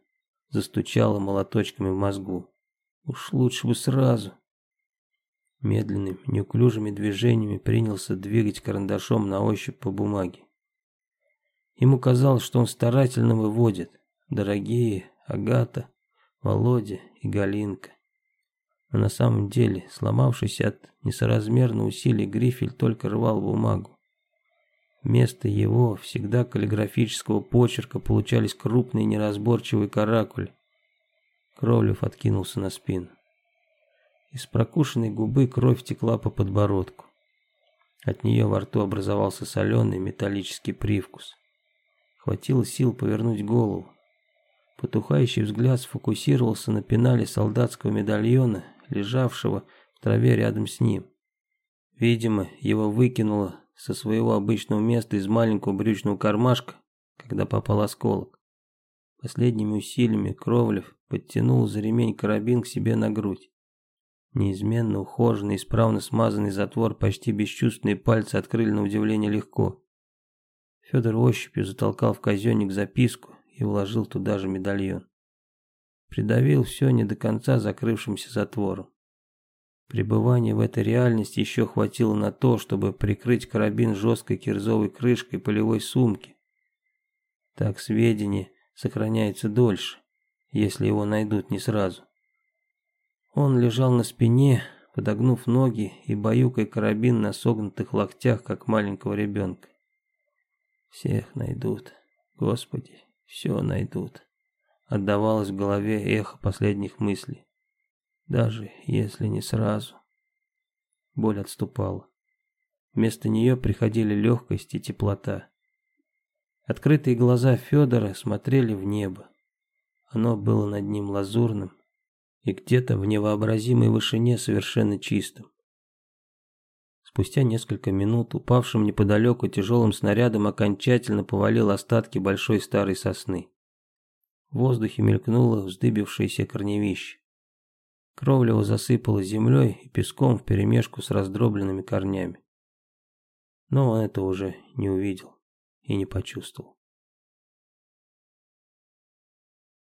Застучало молоточками в мозгу. «Уж лучше бы сразу!» Медленными, неуклюжими движениями принялся двигать карандашом на ощупь по бумаге. Ему казалось, что он старательно выводит. Дорогие Агата, Володя и Галинка. Но на самом деле, сломавшись от несоразмерного усилий, грифель только рвал бумагу. Вместо его всегда каллиграфического почерка получались крупные неразборчивые каракули. Кровлев откинулся на спину. Из прокушенной губы кровь текла по подбородку. От нее во рту образовался соленый металлический привкус. Хватило сил повернуть голову. Потухающий взгляд сфокусировался на пенале солдатского медальона, лежавшего в траве рядом с ним. Видимо, его выкинуло со своего обычного места из маленького брючного кармашка, когда попал осколок. Последними усилиями Кровлев подтянул за ремень карабин к себе на грудь. Неизменно ухоженный, исправно смазанный затвор, почти бесчувственные пальцы открыли на удивление легко. Федор ощупью затолкал в казенник записку и вложил туда же медальон. Придавил все не до конца закрывшимся затвором. Пребывание в этой реальности еще хватило на то, чтобы прикрыть карабин жесткой кирзовой крышкой полевой сумки. Так сведения сохраняются дольше, если его найдут не сразу. Он лежал на спине, подогнув ноги и баюкая карабин на согнутых локтях, как маленького ребенка. Всех найдут, Господи, все найдут. Отдавалось в голове эхо последних мыслей. Даже если не сразу. Боль отступала. Вместо нее приходили легкость и теплота. Открытые глаза Федора смотрели в небо. Оно было над ним лазурным, и где-то в невообразимой вышине совершенно чистым. Спустя несколько минут упавшим неподалеку тяжелым снарядом окончательно повалил остатки большой старой сосны. В воздухе мелькнуло вздыбившееся корневище. Кровля засыпала землей и песком вперемешку с раздробленными корнями. Но он это уже не увидел и не почувствовал.